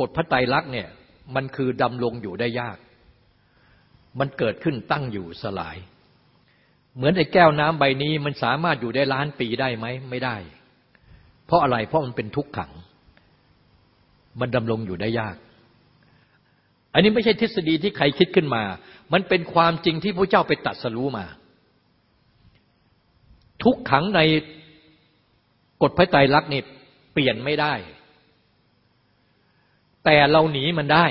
B: กฎพระไตรลักษณ์เนี่ยมันคือดำรงอยู่ได้ยาก มันเกิดขึ้นตั้งอยู่สลาย เหมือนไอ้แก้วน้ำใบนี้มันสามารถอยู่ได้ล้านปีได้ไหมไม่ได้ เพราะอะไรเพราะมันเป็นทุกขัง มันดำรงอยู่ได้ยาก อันนี้ไม่ใช่ทฤษฎีที่ใครคิดขึ้นมา มันเป็นความจริงที่พระเจ้าไปตัดสรู้มา ทุกขังในกฎพระไตรลักษณ์นี่เปลี่ยนไม่ได้ แต่เราหนีมันได้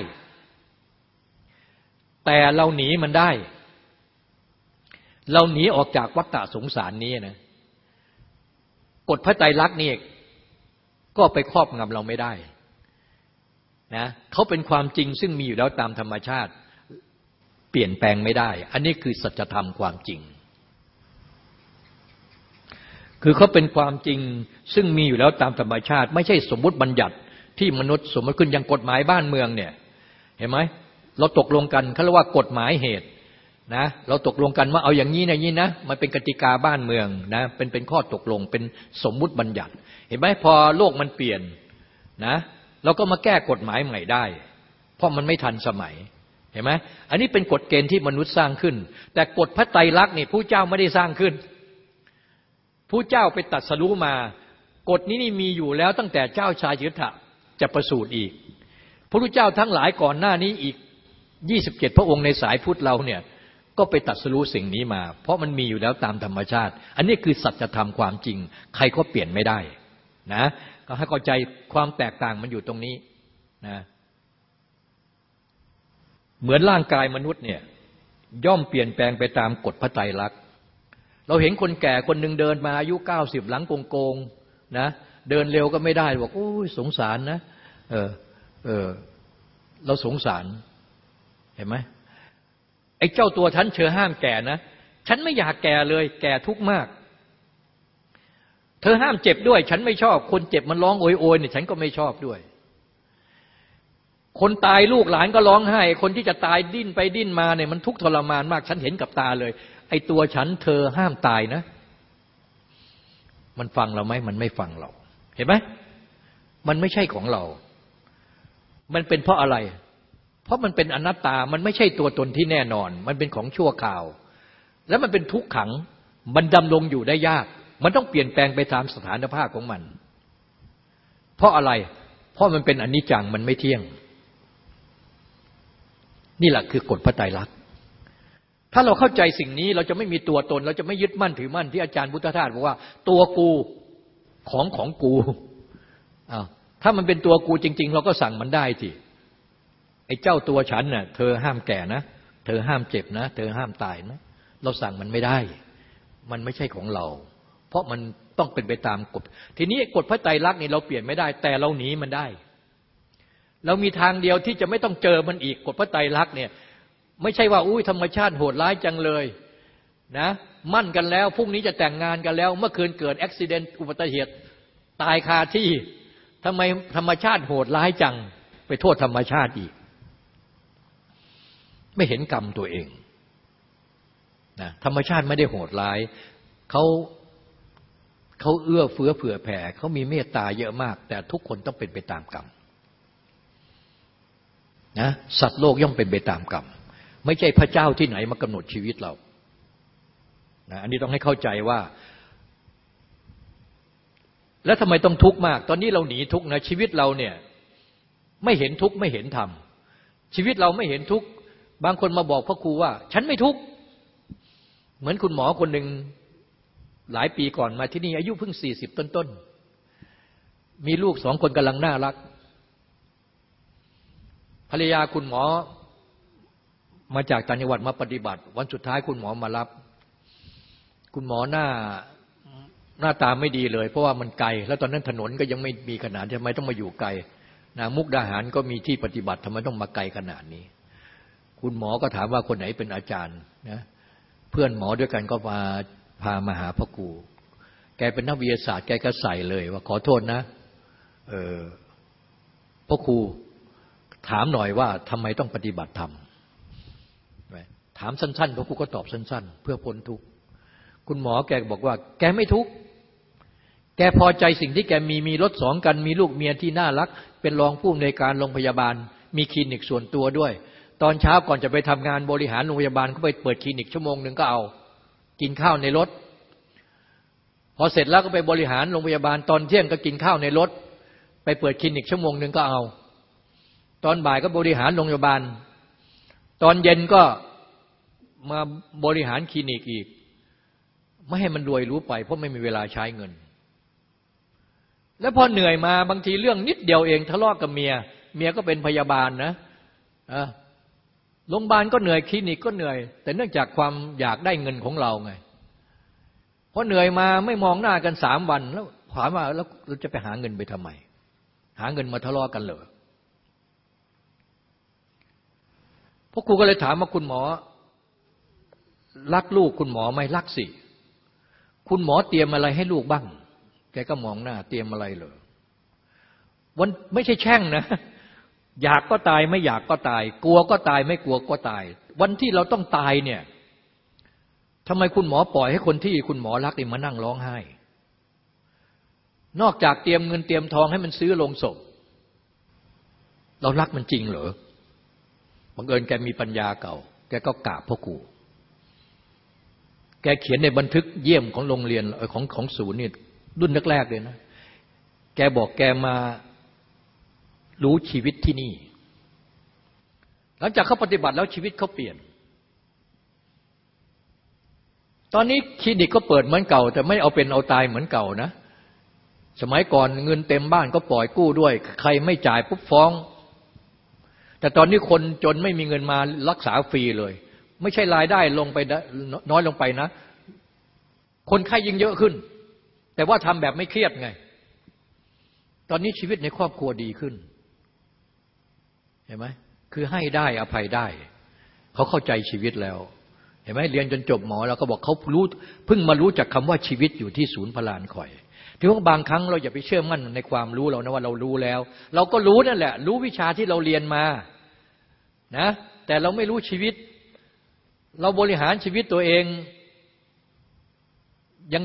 B: แต่เราหนีมันได้ เราหนีออกจากวัฏฏะสงสารนี้นะกฎพระไตรลักษณ์นี่ก็ไปครอบงำเราไม่ได้ นะเขาเป็นความจริงซึ่งมีอยู่แล้วตามธรรมชาติ เปลี่ยนแปลงไม่ได้ อันนี้คือสัจธรรมความจริง คือเขาเป็นความจริงซึ่งมีอยู่แล้วตามธรรมชาติ ไม่ใช่สมมติบัญญัติที่มนุษย์สมมติขึ้นอย่างกฎหมายบ้านเมืองเนี่ยเห็นไหมเราตกลงกันเขาเรียกว่ากฎหมายเหตุนะเราตกลงกันว่าเอาอย่างนี้นะนี้นะมันเป็นกติกาบ้านเมืองนะเป็นเป็นข้อตกลงเป็นสมมุติบัญญัติ เห็นไหมพอโลกมันเปลี่ยนนะ เราก็มาแก้กฎหมายใหม่ได้ เพราะมันไม่ทันสมัยเห็นไหมอันนี้เป็นกฎเกณฑ์ที่มนุษย์สร้างขึ้น แต่กฎพระไตรลักษณ์นี่ผู้เจ้าไม่ได้สร้างขึ้น ผู้เจ้าไปตัดสรู้มา กฎนี้นี่มีอยู่แล้วตั้งแต่เจ้าชายจิตถะจะประสูติอีก พระพุทธเจ้าทั้งหลายก่อนหน้านี้อีกยี่สิบเจ็ดพระองค์ในสายพุทธเราเนี่ยก็ไปตัดสรู้สิ่งนี้มา เพราะมันมีอยู่แล้วตามธรรมชาติ อันนี้คือสัจธรรมความจริง ใครก็เปลี่ยนไม่ได้นะ ก็ให้เข้าใจความแตกต่างมันอยู่ตรงนี้นะเหมือนร่างกายมนุษย์เนี่ย ย่อมเปลี่ยนแปลงไปตามกฎพระไตรลักษณ์เราเห็นคนแก่คนหนึ่งเดินมาอายุเก้าสิบหลังโกงๆนะเดินเร็วก็ไม่ได้บอกโอ้ยสงสารนะเออเออเราสงสารเห็นไหมไอ้เจ้าตัวฉันเชอห้ามแก่นะ ฉันไม่อยากแก่เลย แก่ทุกข์มาก เธอห้ามเจ็บด้วย ฉันไม่ชอบ คนเจ็บมันร้องโอยโอยเนี่ยฉันก็ไม่ชอบด้วย คนตายลูกหลานก็ร้องไห้ คนที่จะตายดิ้นไปดิ้นมาเนี่ยมันทุกข์ทรมานมาก ฉันเห็นกับตาเลย ไอ้ตัวฉันเธอห้ามตายนะ มันฟังเราไหมมันไม่ฟังเรา เห็นไหมมันไม่ใช่ของเรา มันเป็นเพราะอะไร เพราะมันเป็นอนัตตา มันไม่ใช่ตัวตนที่แน่นอน มันเป็นของชั่วข่าว แล้วมันเป็นทุกขัง มันดำรงอยู่ได้ยาก มันต้องเปลี่ยนแปลงไปตามสถานภาพของมัน เพราะอะไร เพราะมันเป็นอนิจจังมันไม่เที่ยง นี่แหละคือกฎพระไตรลักษณ์ถ้าเราเข้าใจสิ่งนี้เราจะไม่มีตัวตน เราจะไม่ยึดมั่นถือมั่นที่อาจารย์พุทธทาสบอกว่า ตัวกูของของกูอ้าวถ้ามันเป็นตัวกูจริง ๆ เราก็สั่งมันได้ทีไอ้เจ้าตัวฉันน่ะเธอห้ามแก่นะ เธอห้ามเจ็บนะ เธอห้ามตายนะ เราสั่งมันไม่ได้ มันไม่ใช่ของเรา เพราะมันต้องเป็นไปตามกฎ ทีนี้กฎพระไตรลักษณ์นี่เราเปลี่ยนไม่ได้ แต่เราหนีมันได้ เรามีทางเดียวที่จะไม่ต้องเจอมันอีกกฎพระไตรลักษณ์เนี่ย ไม่ใช่ว่าอุ้ยธรรมชาติโหดร้ายจังเลยนะมั่นกันแล้วพรุ่งนี้จะแต่งงานกันแล้ว เมื่อคืนเกิดอุบิเหตุอุบัติเหตุตายคาที่ทำไมธรรมชาติโหดร้ายจัง ไปโทษธรรมชาติอีก ไม่เห็นกรรมตัวเองนะธรรมชาติไม่ได้โหดร้ายเขา เขาเอื้อเฟื้อเผื่อแผ่เขามีเมตตาเยอะมาก แต่ทุกคนต้องเป็นไปตามกรรมนะสัตว์โลกย่อมเป็นไปตามกรรมไม่ใช่พระเจ้าที่ไหนมากำหนดชีวิตเรานะอันนี้ต้องให้เข้าใจว่า แล้วทำไมต้องทุกข์มาก ตอนนี้เราหนีทุกข์นะชีวิตเราเนี่ย ไม่เห็นทุกข์ไม่เห็นธรรมชีวิตเราไม่เห็นทุกข์บางคนมาบอกพระครูว่า ฉันไม่ทุกข์เหมือนคุณหมอคนหนึ่ง หลายปีก่อนมาที่นี่อายุเพิ่งสี่สิบต้นๆ มีลูกสองคนกำลังน่ารัก ภรรยาคุณหมอมาจากต่างจังหวัดมาปฏิบัติ วันสุดท้ายคุณหมอมารับ คุณหมอหน้าหน้าตาไม่ดีเลย เพราะว่ามันไกล แล้วตอนนั้นถนนก็ยังไม่มีขนาดทำไมต้องมาอยู่ไกลนะมุกดาหารก็มีที่ปฏิบัติทำไมต้องมาไกลขนาดนี้ คุณหมอก็ถามว่าคนไหนเป็นอาจารย์นะเพื่อนหมอด้วยกันก็มา พามาหาพ่อครูแกเป็นนักวิทยาศาสตร์แกก็ใส่เลย ว่าขอโทษนะ เออพ่อครูถามหน่อยว่าทำไมต้องปฏิบัติธรรมถามสั้นๆพ่อครูก็ตอบสั้น ๆ เพื่อพ้นทุกข์คุณหมอแกบอกว่า แกไม่ทุกข์แกพอใจสิ่งที่แกมีมีรถสองกัน มีลูกเมียที่น่ารัก เป็นรองผู้อำนวยการโรงพยาบาล มีคลินิกส่วนตัวด้วย ตอนเช้าก่อนจะไปทำงานบริหารโรงพยาบาลก็ไปเปิดคลินิกชั่วโมงหนึ่งก็เอา กินข้าวในรถ พอเสร็จแล้วก็ไปบริหารโรงพยาบาลตอนเที่ยงก็กินข้าวในรถ ไปเปิดคลินิกชั่วโมงหนึ่งก็เอา ตอนบ่ายก็บริหารโรงพยาบาล ตอนเย็นก็มาบริหารคลินิกอีก ไม่ให้มันรวยรู้ไป เพราะไม่มีเวลาใช้เงิน แล้วพอเหนื่อยมาบางทีเรื่องนิดเดียวเองทะเลาะกกับเมีย เมียก็เป็นพยาบาลนะ โรงพยาบาลก็เหนื่อยคลินิกก็เหนื่อย แต่เนื่องจากความอยากได้เงินของเราไงพอเหนื่อยมาไม่มองหน้ากันสามวัน แล้วถามว่าแล้วเราจะไปหาเงินไปทำไม หาเงินมาทะเลาะกันเหรอพราะครูก็เลยถามว่าคุณหมอ รักลูกคุณหมอไม่รักสิคุณหมอเตรียมอะไรให้ลูกบ้าง แกก็มองหน้าเตรียมอะไรเลยวันไม่ใช่แช่งนะ อยากก็ตายไม่อยากก็ตาย กลัวก็ตายไม่กลัวก็ตาย วันที่เราต้องตายเนี่ยทำไมคุณหมอปล่อยให้คนที่คุณหมอรักนี่มานั่งร้องไห้ นอกจากเตรียมเงินเตรียมทองให้มันซื้อลงศพ เรารักมันจริงเหรอบังเอิญแกมีปัญญาเก่า แกก็กราบพ่อครูแกเขียนในบันทึกเยี่ยมของโรงเรียนของของศูนย์นี่รุ่นแรกๆเลยนะ แกบอกแกมา รู้ชีวิตที่นี่ หลังจากเขาปฏิบัติแล้วชีวิตเขาเปลี่ยน ตอนนี้คลินิกก็เปิดเหมือนเก่า แต่ไม่เอาเป็นเอาตายเหมือนเก่านะ สมัยก่อนเงินเต็มบ้านก็ปล่อยกู้ด้วย ใครไม่จ่ายปุ๊บฟ้อง แต่ตอนนี้คนจนไม่มีเงินมารักษาฟรีเลย ไม่ใช่รายได้ลงไปน้อยลงไปนะ คนไข้ยิ่งเยอะขึ้น แต่ว่าทำแบบไม่เครียดไงตอนนี้ชีวิตในครอบครัวดีขึ้น เห็นไหมคือให้ได้อภัยได้ เขาเข้าใจชีวิตแล้ว เห็นไหมเรียนจนจบหมอแล้วก็บอกเขารู้เพิ่งมารู้จากคำว่าชีวิตอยู่ที่ศูนย์พลานคอยที่ว่าบางครั้งเราอย่าไปเชื่อมั่นในความรู้เรานะว่าเรารู้แล้ว เราก็รู้นั่นแหละ รู้วิชาที่เราเรียนมานะแต่เราไม่รู้ชีวิต เราบริหารชีวิตตัวเอง ยัง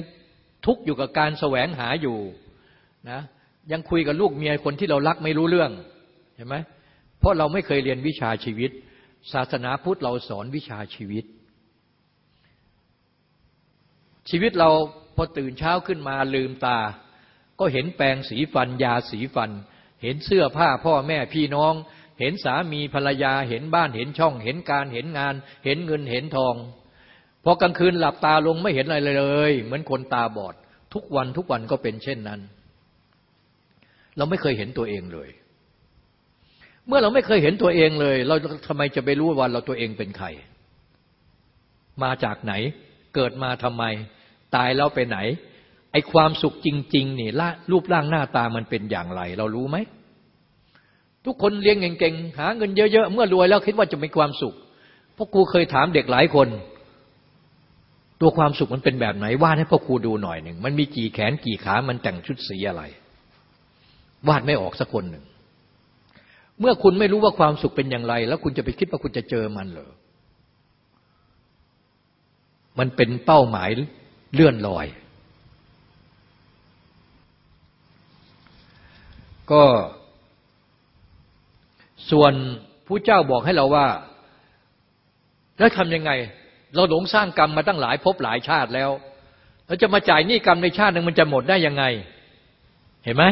B: ทุกข์อยู่กับการแสวงหาอยู่นะยังคุยกับลูกเมียคนที่เรารักไม่รู้เรื่องเห็นไหม เพราะเราไม่เคยเรียนวิชาชีวิต ศาสนาพุทธเราสอนวิชาชีวิต ชีวิตเราพอตื่นเช้าขึ้นมาลืมตา ก็เห็นแปรงสีฟันยาสีฟัน เห็นเสื้อผ้าพ่อแม่พี่น้อง เห็นสามีภรรยาเห็นบ้านเห็นช่อง เห็นการเห็นงาน เห็นเงินเห็นทองพอกลางคืนหลับตาลงไม่เห็นอะไรเลย เหมือนคนตาบอด ทุกวันทุกวันก็เป็นเช่นนั้น เราไม่เคยเห็นตัวเองเลย เมื่อเราไม่เคยเห็นตัวเองเลย เราทำไมจะไปรู้วันเราตัวเองเป็นใคร มาจากไหน เกิดมาทำไม ตายแล้วไปไหน ไอความสุขจริง ๆ นี่รูปร่างหน้าตามันเป็นอย่างไร เรารู้ไหม ทุกคนเรียนเก่งๆ หาเงินเยอะๆ เมื่อรวยแล้วคิดว่าจะมีความสุข พวกครูเคยถามเด็กหลายคน ตัวความสุขมันเป็นแบบไหนวาดให้พ่อครูดูหน่อยหนึ่ง มันมีกี่แขนกี่ขา มันแต่งชุดสีอะไร วาดไม่ออกสักคนหนึ่ง เมื่อคุณไม่รู้ว่าความสุขเป็นอย่างไร แล้วคุณจะไปคิดว่าคุณจะเจอมันเหรอ มันเป็นเป้าหมายเลื่อนลอย ก็ส่วนผู้เจ้าบอกให้เราว่า แล้วทำยังไง เราหลงสร้างกรรมมาตั้งหลายภพหลายชาติแล้วเราจะมาจ่ายหนี้กรรมในชาติหนึ่งมันจะหมดได้ยังไง เห็นไหม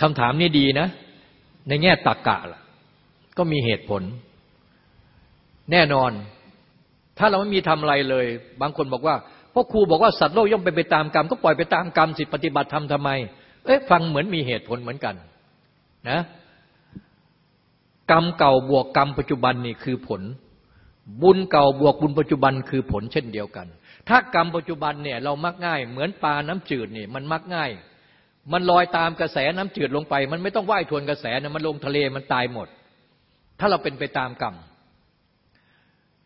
B: คำถามนี้ดีนะ ในแง่ตรกกะล่ะ ก็มีเหตุผล แน่นอน ถ้าเราไม่มีทำอะไรเลย บางคนบอกว่าพ่อครูบอกว่าสัตว์โลกย่อมไปไปตามกรรม ก็ปล่อยไปตามกรรมสิปฏิบัติทำทำไม เอ๊ะฟังเหมือนมีเหตุผลเหมือนกันนะกรรมเก่าบวกกรรมปัจจุบันนี่คือผล บุญเก่าบวกบุญปัจจุบันคือผลเช่นเดียวกัน ถ้ากรรมปัจจุบันเนี่ยเรามักง่าย เหมือนปลาน้ำจืดนี่มันมักง่าย มันลอยตามกระแสน้ำจืดลงไป มันไม่ต้องว่ายทวนกระแสนะมันลงทะเลมันตายหมด ถ้าเราเป็นไปตามกรรม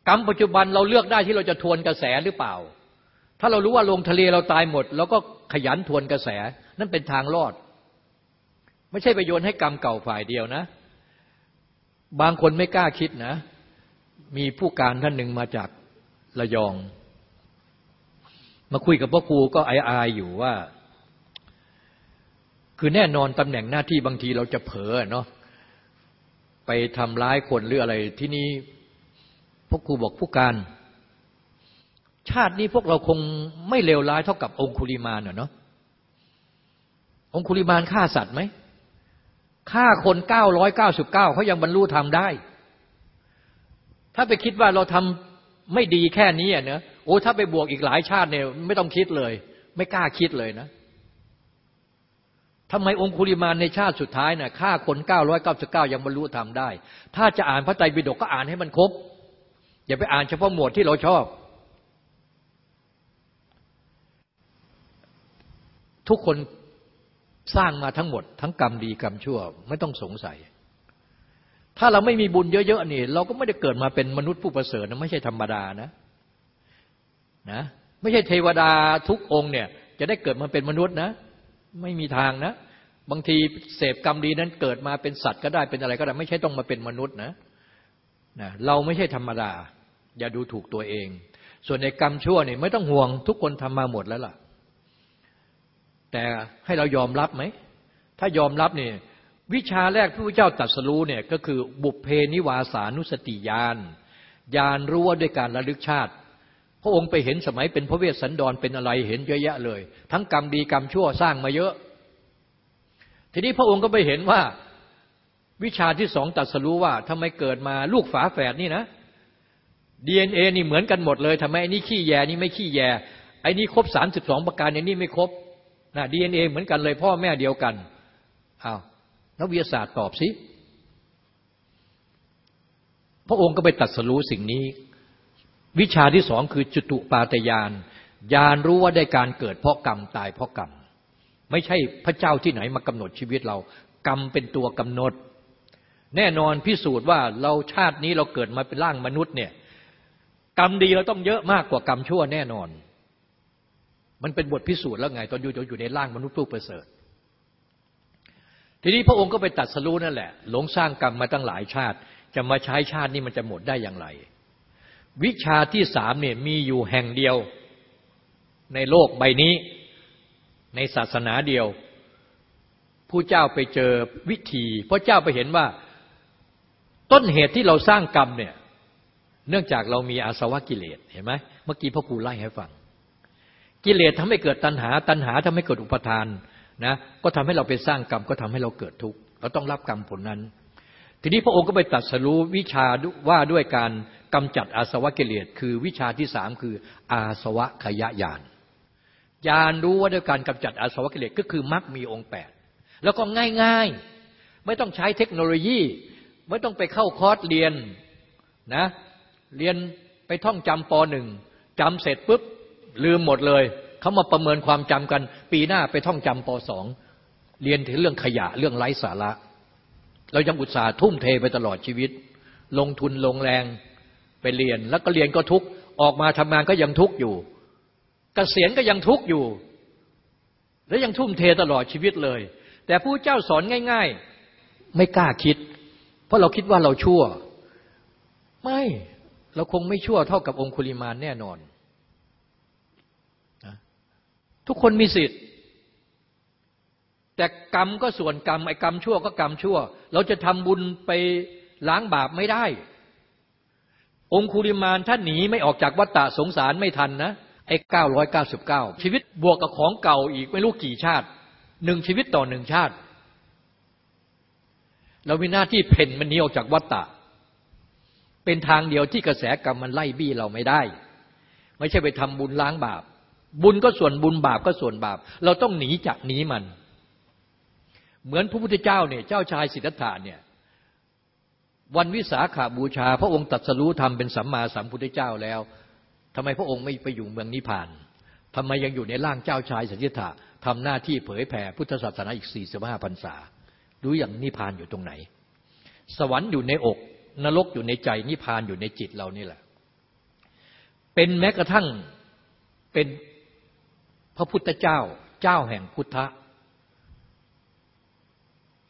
B: กรรมปัจจุบันเราเลือกได้ที่เราจะทวนกระแสหรือเปล่า ถ้าเรารู้ว่าลงทะเลเราตายหมดเราก็ขยันทวนกระแส นั่นเป็นทางรอด ไม่ใช่ไปโยนให้กรรมเก่าฝ่ายเดียวนะ บางคนไม่กล้าคิดนะ มีผู้การท่านหนึ่งมาจากระยอง มาคุยกับพ่อครูก็อายๆอยู่ว่า คือแน่นอนตำแหน่งหน้าที่บางทีเราจะเผลอเนาะไปทำร้ายคนหรืออะไรที่นี้พ่อครูบอกผู้การ ชาตินี้พวกเราคงไม่เลวร้ายเท่ากับองคุลิมานเนาะองคุลิมานฆ่าสัตว์ไหมฆ่าคนเก้าร้อยเก้าสิบเก้าเขายังบรรลุธรรมได้ ถ้าไปคิดว่าเราทำไม่ดีแค่นี้เนะโอ้ถ้าไปบวกอีกหลายชาติเนี่ยไม่ต้องคิดเลย ไม่กล้าคิดเลยนะ ทำไมองคุลิมานในชาติสุดท้ายน่ะฆ่าคนเก้าร้อยเก้าสิบเก้ายังบรรลุธรรมได้ ถ้าจะอ่านพระไตรปิฎกก็อ่านให้มันครบ อย่าไปอ่านเฉพาะหมวดที่เราชอบ ทุกคนสร้างมาทั้งหมด ทั้งกรรมดีกรรมชั่ว ไม่ต้องสงสัย ถ้าเราไม่มีบุญเยอะๆนี่ เราก็ไม่ได้เกิดมาเป็นมนุษย์ผู้ประเสริฐนะไม่ใช่ธรรมดานะนะ ไม่ใช่เทวดาทุกองค์เนี่ย จะได้เกิดมาเป็นมนุษย์นะ ไม่มีทางนะ บางทีเสพกรรมดีนั้นเกิดมาเป็นสัตว์ก็ได้เป็นอะไรก็ได้ ไม่ใช่ต้องมาเป็นมนุษย์นะนะเราไม่ใช่ธรรมดา อย่าดูถูกตัวเอง ส่วนในกรรมชั่วเนี่ยไม่ต้องห่วง ทุกคนทำมาหมดแล้วล่ะ แต่ให้เรายอมรับไหม ถ้ายอมรับเนี่ยวิชาแรกที่พระเจ้าตรัสรู้เนี่ยก็คือบุพเพนิวาสานุสติญาณญาณรู้ว่าด้วยการระลึกชาติ พระองค์ไปเห็นสมัยเป็นพระเวสสันดรเป็นอะไรเห็นเยอะแยะเลย ทั้งกรรมดีกรรมชั่วสร้างมาเยอะ ทีนี้พระองค์ก็ไปเห็นว่าวิชาที่สองตรัสรู้ว่าทำไมเกิดมาลูกฝาแฝดนี่นะดีเอ็นเอนี่เหมือนกันหมดเลยทำไมไอ้นี่ขี้แยนี่ไม่ขี้แยไอ้นี่ครบสามสิบสองประการไอ้นี่ไม่ครบนะดีเอ็นเอเหมือนกันเลยพ่อแม่เดียวกันอ้าวนักวิทยาศาสตร์ตอบสิพระองค์ก็ไปตัดสรู้สิ่งนี้ วิชาที่สองคือจุตุปาตยานยานรู้ว่าได้การเกิดเพราะกรรมตายเพราะกรรม ไม่ใช่พระเจ้าที่ไหนมากำหนดชีวิตเรา กรรมเป็นตัวกำหนด แน่นอนพิสูจน์ว่าเราชาตินี้เราเกิดมาเป็นร่างมนุษย์เนี่ยกรรมดีเราต้องเยอะมากกว่ากรรมชั่วแน่นอน มันเป็นบทพิสูจน์แล้วไง ตอนอยู่อยู่ในร่างมนุษย์ผู้ประเสริฐ ทีนี้พระองค์ก็ไปตัดสรู้นั่นแหละ หลงสร้างกรรมมาตั้งหลายชาติ จะมาใช้ชาตินี้มันจะหมดได้อย่างไร วิชาที่สามเนี่ยมีอยู่แห่งเดียว ในโลกใบนี้ ในศาสนาเดียวผู้เจ้าไปเจอวิธีพระเจ้าไปเห็นว่า ต้นเหตุที่เราสร้างกรรมเนี่ย เนื่องจากเรามีอาสวะกิเลสเห็นไหมเมื่อกี้พ่อครูไล่ให้ฟัง กิเลสทำให้เกิดตัณหา ตัณหาทำให้เกิดอุปทานนะก็ทำให้เราไปสร้างกรรมก็ทำให้เราเกิดทุกข์เราต้องรับกรรมผลนั้น ทีนี้พระองค์ก็ไปตัดสรู้วิชาว่าด้วยการ กำจัดอาสวะกิเลสคือวิชาที่สามคืออาสวะขยะยานยานรู้ว่าด้วยการกำจัดอาสวะกิเลสก็คือมรรคมีองค์แปดแล้วก็ง่ายๆ ไม่ต้องใช้เทคโนโลยี ไม่ต้องไปเข้าคอร์สเรียนนะเรียนไปท่องจำปหนึ่งจำเสร็จปุ๊บลืมหมดเลยเขามาประเมินความจำกัน ปีหน้าไปท่องจำปสองเรียนถึงเรื่องขยะเรื่องไร้สาระ เรายังอุตส่าห์ทุ่มเทไปตลอดชีวิต ลงทุนลงแรง ไปเรียนแล้วก็เรียนก็ทุกออกมาทำงานก็ยังทุกอยู่กเกษียณก็ยังทุกอยู่ แล้วยังทุ่มเทตลอดชีวิตเลย แต่ผู้เจ้าสอนง่าย ๆ ไม่กล้าคิด เพราะเราคิดว่าเราชั่ว ไม่เราคงไม่ชั่วเท่ากับองคุลิมานแน่นอน ทุกคนมีสิทธิ์ แต่กรรมก็ส่วนกรรมไอ้กรรมชั่วก็กรรมชั่ว เราจะทำบุญไปล้างบาปไม่ได้ องคุริมานท่านหนีไม่ออกจากวัฏฏะสงสารไม่ทันนะไอ้เก้าร้อยเก้าสิบเก้าชีวิตบวกกับของเก่าอีกไม่รู้กี่ชาติหนึ่งชีวิตต่อหนึ่งชาติ เรามีหน้าที่เพ่นมันหนีออกจากวัฏฏะเป็นทางเดียวที่กระแสกรรมมันไล่บี้เราไม่ได้ ไม่ใช่ไปทำบุญล้างบาป บุญก็ส่วนบุญบาปก็ส่วนบาป เราต้องหนีจากหนีมัน เหมือนพระพุทธเจ้าเนี่ยเจ้าชายสิทธัตถะเนี่ย วันวิสาขาบูชา พระองค์ตัดสรู้ธรรมเป็นสัมมาสัมพุทธเจ้าแล้วทำไมพระองค์ไม่ไปอยู่เมืองนิพพานทำไมยังอยู่ในร่างเจ้าชายสิทธัตถะทำหน้าที่เผยแผ่พุทธศาสนาอีกสี่สิบห้าพรรษารู้อย่างนิพพานอยู่ตรงไหน สวรรค์อยู่ในอก นรกอยู่ในใจนิพพานอยู่ในจิตเรานี่แหละ เป็นแม้กระทั่งเป็นพระพุทธเจ้า เจ้าแห่งพุทธะ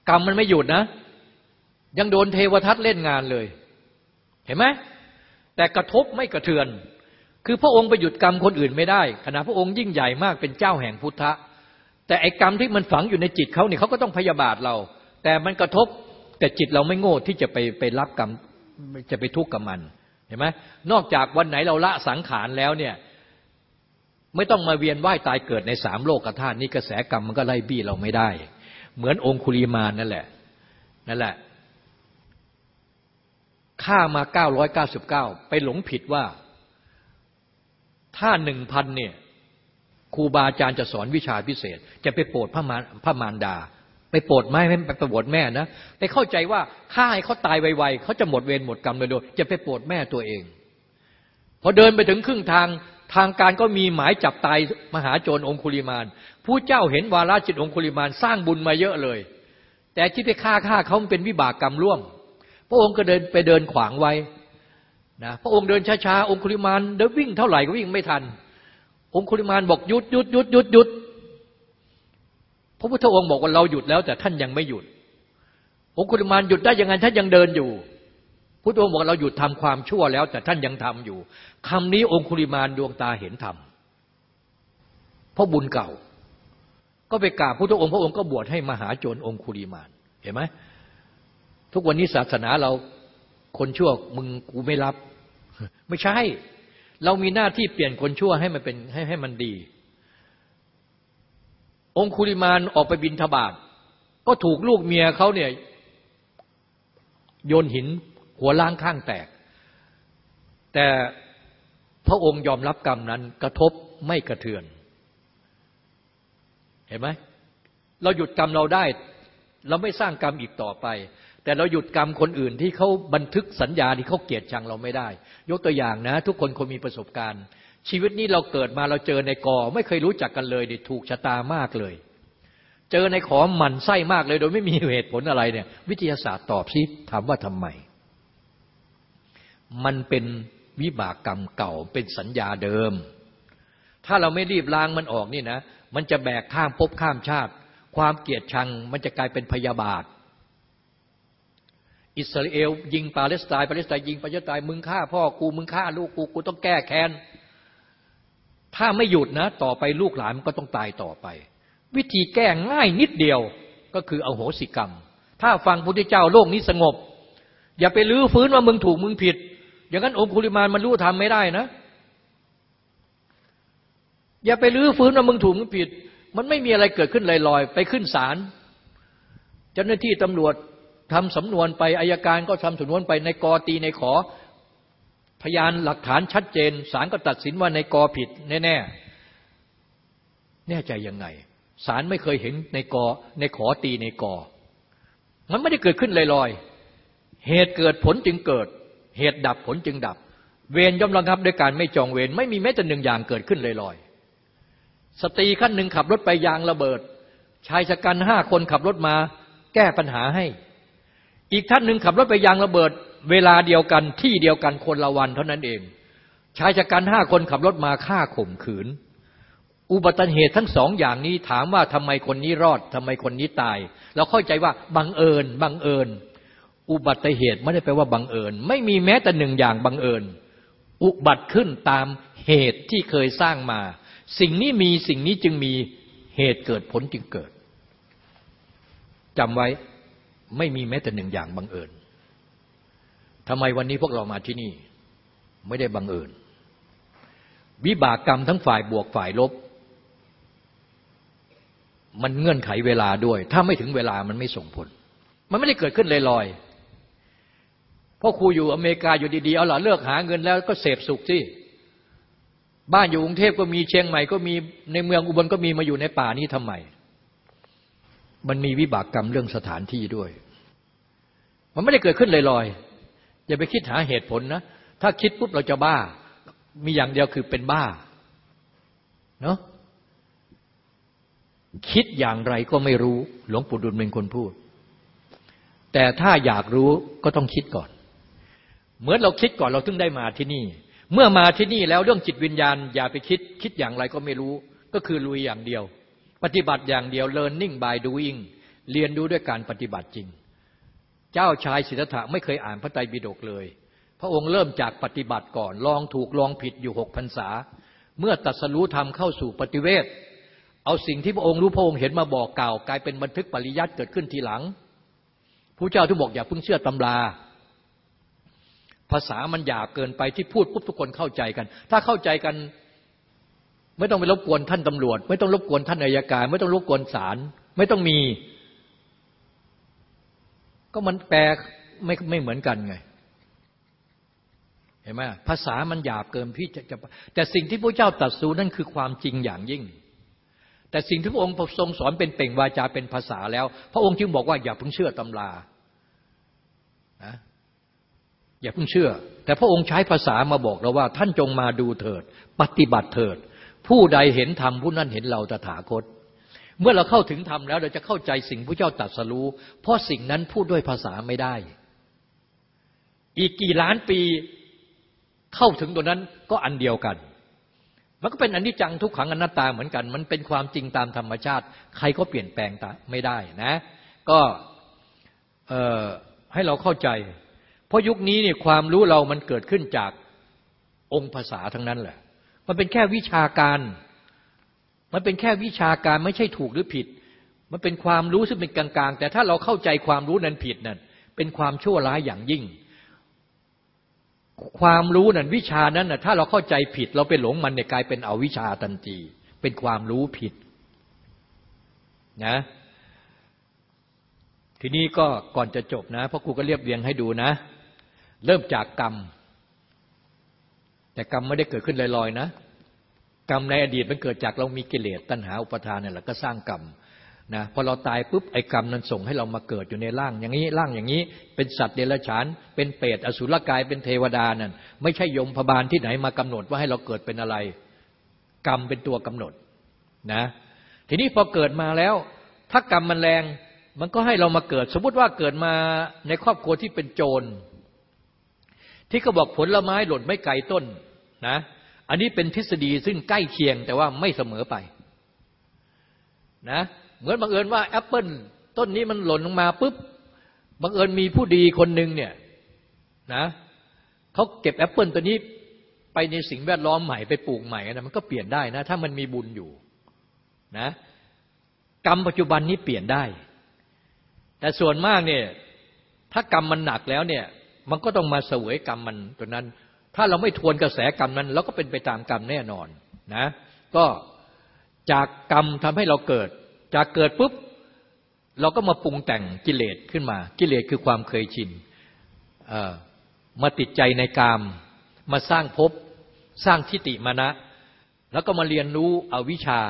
B: กรรมมันไม่หยุดนะ ยังโดนเทวทัตเล่นงานเลย เห็นไหมแต่กระทบไม่กระเทือน คือพระองค์ไปหยุดกรรมคนอื่นไม่ได้ ขณะพระองค์ยิ่งใหญ่มากเป็นเจ้าแห่งพุทธะ แต่ไอ้กรรมที่มันฝังอยู่ในจิตเขาเนี่ยเขาก็ต้องพยาบาทเรา แต่มันกระทบแต่จิตเราไม่โง่ที่จะไปไปรับกรรมจะไปทุกข์กับมันเห็นไหมนอกจากวันไหนเราละสังขารแล้วเนี่ยไม่ต้องมาเวียนว่ายตายเกิดในสามโลกธาตุนี้กระแสกรรมมันก็ไล่บี้เราไม่ได้ เหมือนองคุลีมานนั่นแหละนั่นแหละ ฆ่ามาเก้าร้อยเก้าสิบเก้าไปหลงผิดว่า ถ้าหนึ่งพันเนี่ยครูบาอาจารย์จะสอนวิชาพิเศษ จะไปโปรดพระมารพระมารดา ไปโปรดไม่ไม่ไปโปรดแม่นะไปเข้าใจว่าฆ่าให้เขาตายไวๆเขาจะหมดเวรหมดกรรมเลยโดยจะไปโปรดแม่ตัวเองพอเดินไปถึงครึ่งทางทางการก็มีหมายจับตายมหาโจรองคุลิมานผู้เจ้าเห็นวาราจิตองคุลิมานสร้างบุญมาเยอะเลย แต่ที่ไปฆ่าฆ่าเขาเป็นวิบากกรรมร่วม ระองค์ก็เดินไปเดินขวางไว้นะพระองค์เดินช้าๆองคุลิมานเดินวิ่งเท่าไหร่ก็วิ่งไม่ทัน องคุลิมานบอกหยุดหยุดหยุดหยุดหยุดพระพุทธองค์บอกว่าเราหยุดแล้ว แต่ท่านยังไม่หยุด องคุลิมานหยุดได้ยังไงท่านยังเดินอยู่พุทธองค์บอกเราหยุดทำความชั่วแล้ว แต่ท่านยังทำอยู่คำนี้องคุลิมานดวงตาเห็นธรรมเพราะบุญเก่า ก็ไปกราบพุทธองค์พระองค์ก็บวชให้มหาโจรองคุลิมานเห็นไหม ทุกวันนี้ศาสนาเราคนชั่วมึงกูไม่รับ ไม่ใช่ เรามีหน้าที่เปลี่ยนคนชั่วให้มันเป็นให้ให้มันดี องคุลิมานออกไปบินทบาทก็ถูกลูกเมียเขาเนี่ยโยนหินหัวล้างข้างแตก แต่พระองค์ยอมรับกรรมนั้นกระทบไม่กระเทือน เห็นไหมเราหยุดกรรมเราได้ เราไม่สร้างกรรมอีกต่อไป แต่เราหยุดกรรมคนอื่นที่เขาบันทึกสัญญาที่เขาเกลียดชังเราไม่ได้ ยกตัวอย่างนะ ทุกคนคงมีประสบการณ์ ชีวิตนี้เราเกิดมาเราเจอในกอ ไม่เคยรู้จักกันเลยดิถูกชะตามากเลย เจอในขอหมันไส้มากเลย โดยไม่มีเหตุผลอะไรเนี่ย วิทยาศาสตร์ตอบซิถามว่าทำไม มันเป็นวิบากกรรมเก่าเป็นสัญญาเดิม ถ้าเราไม่รีบล้างมันออกนี่นะ มันจะแบกข้ามภพข้ามชาติ ความเกลียดชังมันจะกลายเป็นพยาบาท อิสราเอลยิงปาเลสไตน์ปาเลสไตน์ยิงปาเลสไตน์มึงฆ่าพ่อกูมึงฆ่าลูกกูกูต้องแก้แค้นถ้าไม่หยุดนะ ต่อไปลูกหลานมันก็ต้องตายต่อไป วิธีแก้ง่ายนิดเดียวก็คือเอาโหสิกรรม ถ้าฟังพุทธเจ้าโลกนี้สงบ อย่าไปลื้อฟื้นว่ามึงถูกมึงผิด อย่างนั้นองคุลิมานมันรู้ทำไม่ได้นะ อย่าไปลื้อฟื้นว่ามึงถูกมึงผิด มันไม่มีอะไรเกิดขึ้นลอยๆไปขึ้นศาลเจ้าหน้าที่ตำรวจ ทำสำนวนไปอายการก็ทำสำนวนไปในกอตีในขอ พยานหลักฐานชัดเจนศาลก็ตัดสินว่าในกอผิดแน่ๆแน่ใจยังไงศาลไม่เคยเห็นในกอในขอตีในกอ มันไม่ได้เกิดขึ้นลอยๆเหตุเกิดผลจึงเกิด เหตุดับผลจึงดับ เวรย่อมระงับด้วยการไม่จองเวรไม่มีแม้แต่หนึ่งอย่างเกิดขึ้นลอยๆสตรีขั้นหนึ่งขับรถไปยางระเบิด ชายชะกันห้าคนขับรถมา แก้ปัญหาให้ อีกท่านหนึ่งขับรถไปยางระเบิด เวลาเดียวกันที่เดียวกันคนละวันเท่านั้นเอง ชายชะกันห้าคนขับรถมาฆ่าข่มขืน อุบัติเหตุทั้งสองอย่างนี้ถามว่าทำไมคนนี้รอดทำไมคนนี้ตาย เราเข้าใจว่าบังเอิญบังเอิญ อุบัติเหตุไม่ได้แปลว่าบังเอิญ ไม่มีแม้แต่หนึ่งอย่างบังเอิญ อุบัติขึ้นตามเหตุที่เคยสร้างมา สิ่งนี้มีสิ่งนี้จึงมีเหตุเกิดผลจึงเกิดจำไว้ ไม่มีแม้แต่หนึ่งอย่างบังเอิญทำไมวันนี้พวกเรามาที่นี่ ไม่ได้บังเอิญ วิบากกรรมทั้งฝ่ายบวกฝ่ายลบ มันเงื่อนไขเวลาด้วย ถ้าไม่ถึงเวลามันไม่ส่งผล มันไม่ได้เกิดขึ้นลอยๆพ่อครูอยู่อเมริกาอยู่ดีๆ เอาล่ะเลิกหาเงินแล้วก็เสพสุขสิบ้านอยู่กรุงเทพก็มีเชียงใหม่ก็มีในเมืองอุบลก็มีมาอยู่ในป่านี้ทำไม มันมีวิบากกรรมเรื่องสถานที่ด้วย มันไม่ได้เกิดขึ้นลอยๆ อย่าไปคิดหาเหตุผลนะ ถ้าคิดปุ๊บเราจะบ้า มีอย่างเดียวคือเป็นบ้า เนาะคิดอย่างไรก็ไม่รู้ หลวงปู่ดุลเป็นคนพูด แต่ถ้าอยากรู้ก็ต้องคิดก่อน เหมือนเราคิดก่อนเราถึงได้มาที่นี่ เมื่อมาที่นี่แล้วเรื่องจิตวิญญาณ อย่าไปคิด คิดอย่างไรก็ไม่รู้ ก็คือลุยอย่างเดียว ปฏิบัติอย่างเดียว learning by doing เรียนรู้ด้วยการปฏิบัติจริง เจ้าชายสิทธัตถะไม่เคยอ่านพระไตรปิฎกเลย พระองค์เริ่มจากปฏิบัติก่อน ลองถูกลองผิดอยู่หกพรรษา เมื่อตัดสรู้ธรรมเข้าสู่ปฏิเวทเอาสิ่งที่พระองค์รู้พระองค์เห็นมาบอกกล่าว กลายเป็นบันทึกปริยัติเกิดขึ้นทีหลังผู้เจ้าทุกบอกอย่าเพิ่งเชื่อตำรา ภาษามันหยาบเกินไปที่พูดปุ๊บทุกคนเข้าใจกัน ถ้าเข้าใจกัน ไม่ต้องไปรบกวนท่านตำรวจ ไม่ต้องรบกวนท่านอายการ ไม่ต้องรบกวนศาลไม่ต้องมี ก็มันแปลไม่ไม่เหมือนกันไง เห็นไหมภาษามันหยาบเกินพี่จะจะแต่สิ่งที่พระเจ้าตรัสรู้นั่นคือความจริงอย่างยิ่ง แต่สิ่งที่พระองค์ทรงสอนเป็นเป่งวาจาเป็นภาษาแล้ว พระองค์จึงบอกว่าอย่าเพิ่งเชื่อตำรานะอย่าเพิ่งเชื่อ แต่พระองค์ใช้ภาษามาบอกเราว่า ท่านจงมาดูเถิด ปฏิบัติเถิด ผู้ใดเห็นธรรมผู้นั้นเห็นเราตถาคต เมื่อเราเข้าถึงธรรมแล้ว เราจะเข้าใจสิ่งพระเจ้าตรัสรู้ เพราะสิ่งนั้นพูดด้วยภาษาไม่ได้ อีกกี่ล้านปีเข้าถึงตัวนั้นก็อันเดียวกัน มันก็เป็นอนิจจังทุกขังอนัตตาเหมือนกัน มันเป็นความจริงตามธรรมชาติ ใครก็เปลี่ยนแปลงไม่ได้นะ ก็ให้เราเข้าใจ เพราะยุคนี้เนี่ยความรู้เรามันเกิดขึ้นจากองค์ภาษาทั้งนั้นแหละ มันเป็นแค่วิชาการ มันเป็นแค่วิชาการไม่ใช่ถูกหรือผิด มันเป็นความรู้ซึ่งเป็นกลางๆ แต่ถ้าเราเข้าใจความรู้นั้นผิดนั่นเป็นความชั่วร้ายอย่างยิ่ง ความรู้นั่นวิชานั้นนะถ้าเราเข้าใจผิด เราไปหลงมันเนี่ยกลายเป็นอวิชาทันทีเป็นความรู้ผิดนะทีนี้ก็ก่อนจะจบนะพ่อครูก็เรียบเรียงให้ดูนะ เริ่มจากกรรม แต่กรรมไม่ได้เกิดขึ้นลอยๆนะ กรรมในอดีตมันเกิดจากเรามีกิเลสตัณหาอุปทานเนี่แหละก็สร้างกรรมนะพอเราตายปุ๊บไอ้กรรมนั้นส่งให้เรามาเกิดอยู่ในร่าง อย่างนี้ร่างอย่างนี้เป็นสัตว์เดรัจฉาน เป็นเปรตอสุรกายเป็นเทวดานั่นไม่ใช่ยมพบาลที่ไหนมากำหนดว่าให้เราเกิดเป็นอะไร กรรมเป็นตัวกำหนดนะทีนี้พอเกิดมาแล้ว ถ้ากรรมมันแรงมันก็ให้เรามาเกิด สมมุติว่าเกิดมาในครอบครัวที่เป็นโจร ที่เขาบอกผลไม้หล่นไม่ไกลต้นนะ อันนี้เป็นทฤษฎีซึ่งใกล้เคียงแต่ว่าไม่เสมอไปนะเหมือนบังเอิญว่าแอปเปิลต้นนี้มันหล่นลงมาปุ๊บบังเอิญมีผู้ดีคนหนึ่งเนี่ยนะเขาเก็บแอปเปิลตัวนี้ไปในสิ่งแวดล้อมใหม่ไปปลูกใหม่นะมันก็เปลี่ยนได้นะ ถ้ามันมีบุญอยู่นะกรรมปัจจุบันนี้เปลี่ยนได้ แต่ส่วนมากเนี่ยถ้ากรรมมันหนักแล้วเนี่ยมันก็ต้องมาเสวยกรรมมันตัวนั้น ถ้าเราไม่ทวนกระแสกรรมนั้นเราก็เป็นไปตามกรรมแน่นอนนะก็จากกรรมทำให้เราเกิด จากเกิดปุ๊บเราก็มาปรุงแต่งกิเลสขึ้นมา กิเลสคือความเคยชินมาติดใจในกาม มาสร้างภพสร้างทิฏฐิมานะ แล้วก็มาเรียนรู้อวิชชา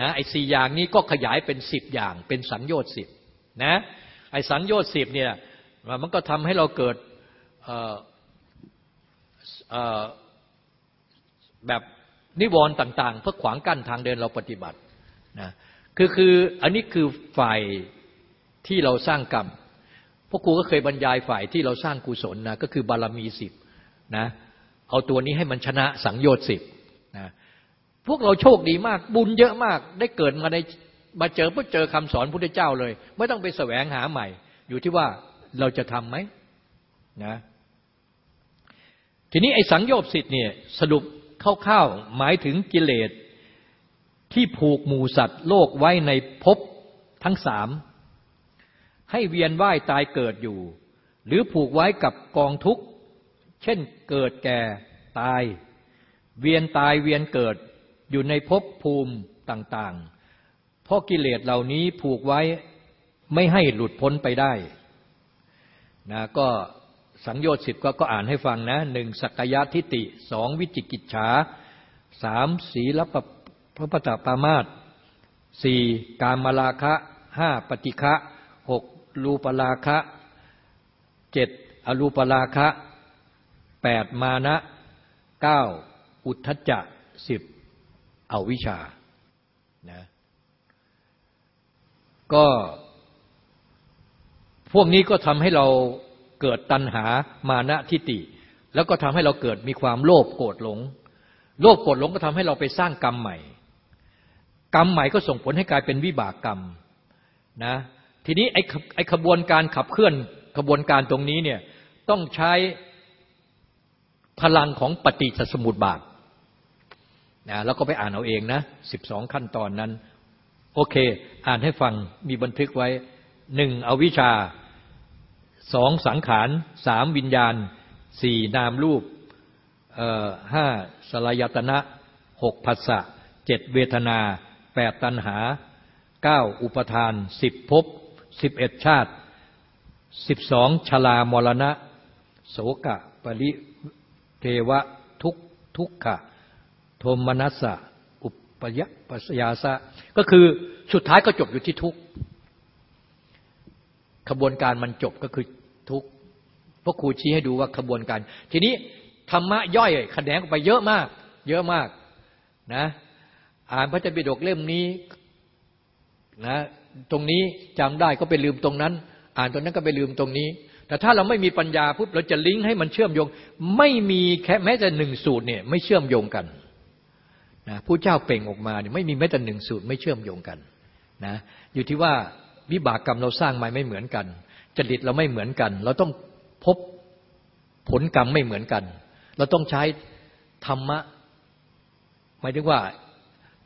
B: นะไอ้สี่อย่างนี้ก็ขยายเป็นสิบอย่าง เป็นสังโยชน์สิบนะไอ้สังโยชน์สิบเนี่ยมันก็ทำให้เราเกิด แบบนิวรณ์ต่าง ๆ เพื่อขวางกั้นทางเดินเราปฏิบัตินะคือคืออันนี้คือฝ่ายที่เราสร้างกรรมพวกครูก็เคยบรรยายฝ่ายที่เราสร้างกุศลนะก็คือบารมีสิบนะเอาตัวนี้ให้มันชนะสังโยชน์สิบนะพวกเราโชคดีมากบุญเยอะมากได้เกิดมาในมาเจอพอเจอคำสอนพุทธเจ้าเลย ไม่ต้องไปแสวงหาใหม่ อยู่ที่ว่าเราจะทํำไหมนะ ทีนี้ไอ้สังโยชน์สิทธิ์เนี่ยสรุปคร่าวๆหมายถึงกิเลสที่ผูกหมูสัตว์โลกไว้ในภพทั้งสามให้เวียนว่ายตายเกิดอยู่ หรือผูกไว้กับกองทุกข์ เช่นเกิดแก่ตาย เวียนตายเวียนเกิดอยู่ในภพภูมิต่างๆ เพราะกิเลสเหล่านี้ผูกไว้ไม่ให้หลุดพ้นไปได้นะก็ สังโยชน์สิบก็ก็อ่านให้ฟังนะหนึ่งสักยะทิติสองวิจิกิจฉาสามศีลปพระปตปามาตสี่การมาลาคะห้าปฏิฆะหกรูปลาคะเจ็ดอรูปลาคะแปดมานะเก้าอุทธจะสิบอวิชานะก็พวกนี้ก็ทำให้เรา เกิดตัณหามานะทิฏฐิแล้วก็ทำให้เราเกิดมีความโลภโกรธหลง โลภโกรธหลงก็ทำให้เราไปสร้างกรรมใหม่ กรรมใหม่ก็ส่งผลให้กลายเป็นวิบากกรรมนะทีนี้ไอ้ไอ้ขบวนการขับเคลื่อนขบวนการตรงนี้เนี่ยต้องใช้พลังของปฏิจจสมุปบาทนะแล้วก็ไปอ่านเอาเองนะสิบสองขั้นตอนนั้น โอเค อ่านให้ฟังมีบันทึกไว้หนึ่งอวิชชา สองสังขารสามวิญญาณสี่นามรูปห้าสลายตนะหกภาษะเจ็ดเวทนาแปดตัณหาเก้าอุปทานสิบภพสิบเอ็ดชาติสิบสองชลามรณะ โสกะ ปริเทวะทุกทุกขะโทมนัสสะ อุปยปัสยาสะ ก็คือสุดท้ายก็จบอยู่ที่ทุกข ขบวนการมันจบก็คือทุกพราะครูชี้ให้ดูว่าขบวนการ ทีนี้ธรรมะย่อยแขนงไปเยอะมาก เยอะมากนะ อ่านพระเจ้าปิฎกเล่มนี้นะตรงนี้จำได้ก็ไปลืมตรงนั้น อ่านตรงนั้นก็ไปลืมตรงนี้ แต่ถ้าเราไม่มีปัญญาปุ๊บเราจะลิงก์ให้มันเชื่อมโยง ไม่มีแค่แม้แต่หนึ่งสูตรเนี่ยไม่เชื่อมโยงกันนะผู้เจ้าเป่งออกมาเนี่ยไม่มีแม้แต่หนึ่งสูตรไม่เชื่อมโยงกันนะอยู่ที่ว่า วิบากกรรมเราสร้างมาไม่เหมือนกัน จริตเราไม่เหมือนกัน เราต้องพบผลกรรมไม่เหมือนกัน เราต้องใช้ธรรมะหมายถึงว่า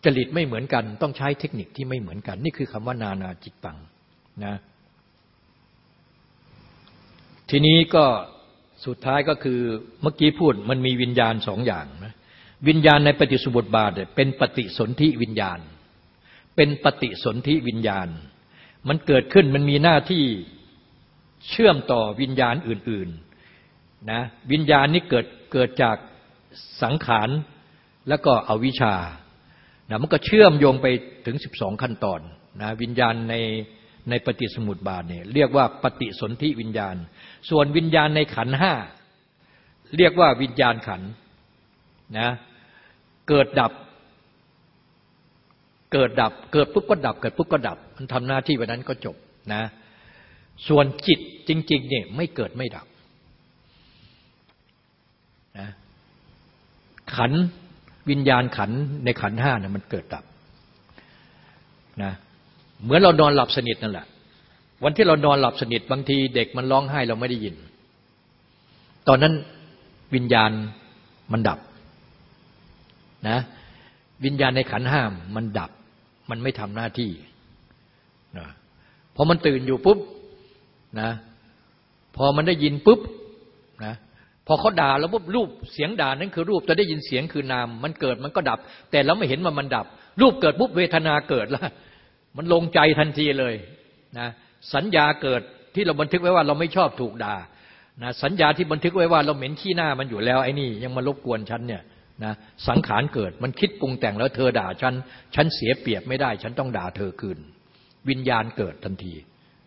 B: จริตไม่เหมือนกัน ต้องใช้เทคนิคที่ไม่เหมือนกัน นี่คือคำว่านานาจิตตังนะทีนี้ก็สุดท้ายก็คือเมื่อกี้พูดมันมีวิญญาณสองอย่างนะวิญญาณในปฏิสุบทบาทเป็นปฏิสนธิวิญญาณ เป็นปฏิสนธิวิญญาณ มันเกิดขึ้นมันมีหน้าที่เชื่อมต่อวิญญาณอื่นๆนะวิญญาณนี้เกิดเกิดจากสังขารแล้วก็อวิชชานะมันก็เชื่อมโยงไปถึงสิบสองขั้นตอนนะวิญญาณในในปฏิสมุติบาทเนี่ยเรียกว่าปฏิสนธิวิญญาณ ส่วนวิญญาณในขันห้าเรียกว่าวิญญาณขันนะเกิดดับ เกิดดับ เกิดปุ๊บก็ดับ เกิดปุ๊บก็ดับ มันทำหน้าที่วันนั้นก็จบนะ ส่วนจิตจริง ๆ เนี่ยไม่เกิดไม่ดับนะขันวิญญาณขันในขันห้าเนี่ยมันเกิดดับนะเหมือนเรานอนหลับสนิทนั่นแหละ วันที่เรานอนหลับสนิทบางทีเด็กมันร้องไห้เราไม่ได้ยิน ตอนนั้นวิญญาณมันดับนะวิญญาณในขันห้ามมันดับ มันไม่ทำหน้าที่นะพอมันตื่นอยู่ปุ๊บนะพอมันได้ยินปุ๊บนะพอเขาด่าแล้วปุ๊บรูปเสียงด่านั้นคือรูปจะได้ยินเสียงคือนาม มันเกิดมันก็ดับ แต่เราไม่เห็นว่ามันดับ รูปเกิดปุ๊บเวทนาเกิดแล้วมันลงใจทันทีเลยนะสัญญาเกิดที่เราบันทึกไว้ว่าเราไม่ชอบถูกด่านะสัญญาที่บันทึกไว้ว่าเราเหม็นขี้หน้ามันอยู่แล้วไอ้นี่ยังมารบกวนฉันเนี่ย นะสังขารเกิดมันคิดปรุงแต่งแล้วเธอด่าฉัน ฉันเสียเปรียบไม่ได้ ฉันต้องด่าเธอคืน วิญญาณเกิดทันที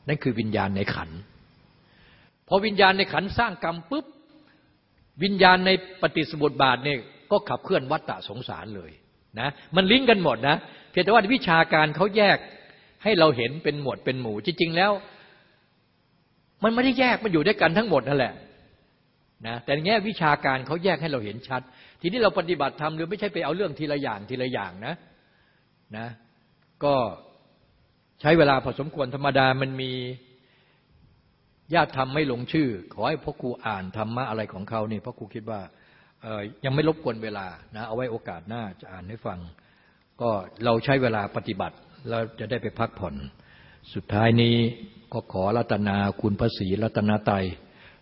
B: นั่นคือวิญญาณในขันพอวิญญาณในขันสร้างกรรมปุ๊บวิญญาณในปฏิสมุติบาทเนี่ยก็ขับเคลื่อนวัฏฏะสงสารเลยนะมันลิงก์กันหมดนะเพียงแต่ว่าวิชาการเขาแยกให้เราเห็นเป็นหมวดเป็นหมู่จริงๆแล้ว มันไม่ได้แยกมันอยู่ด้วยกันทั้งหมดนั่นแหละ นะแต่แง่วิชาการเขาแยกให้เราเห็นชัด ทีนี้เราปฏิบัติธรรมหรือไม่ใช่ไปเอาเรื่องทีละอย่างทีละอย่างนะนะก็ใช้เวลาพอสมควรธรรมดามันมีญาติธรรมไม่ลงชื่อ ขอให้พ่อครูอ่านธรรมะอะไรของเขาเนี่ยพ่อครูคิดว่ายังไม่รบกวนเวลานะเอาไว้โอกาสหน้าจะอ่านให้ฟัง ก็เราใช้เวลาปฏิบัติเราจะได้ไปพักผ่อน สุดท้ายนี้ก็ขอรัตนาคุณพระศรีรัตนาไตย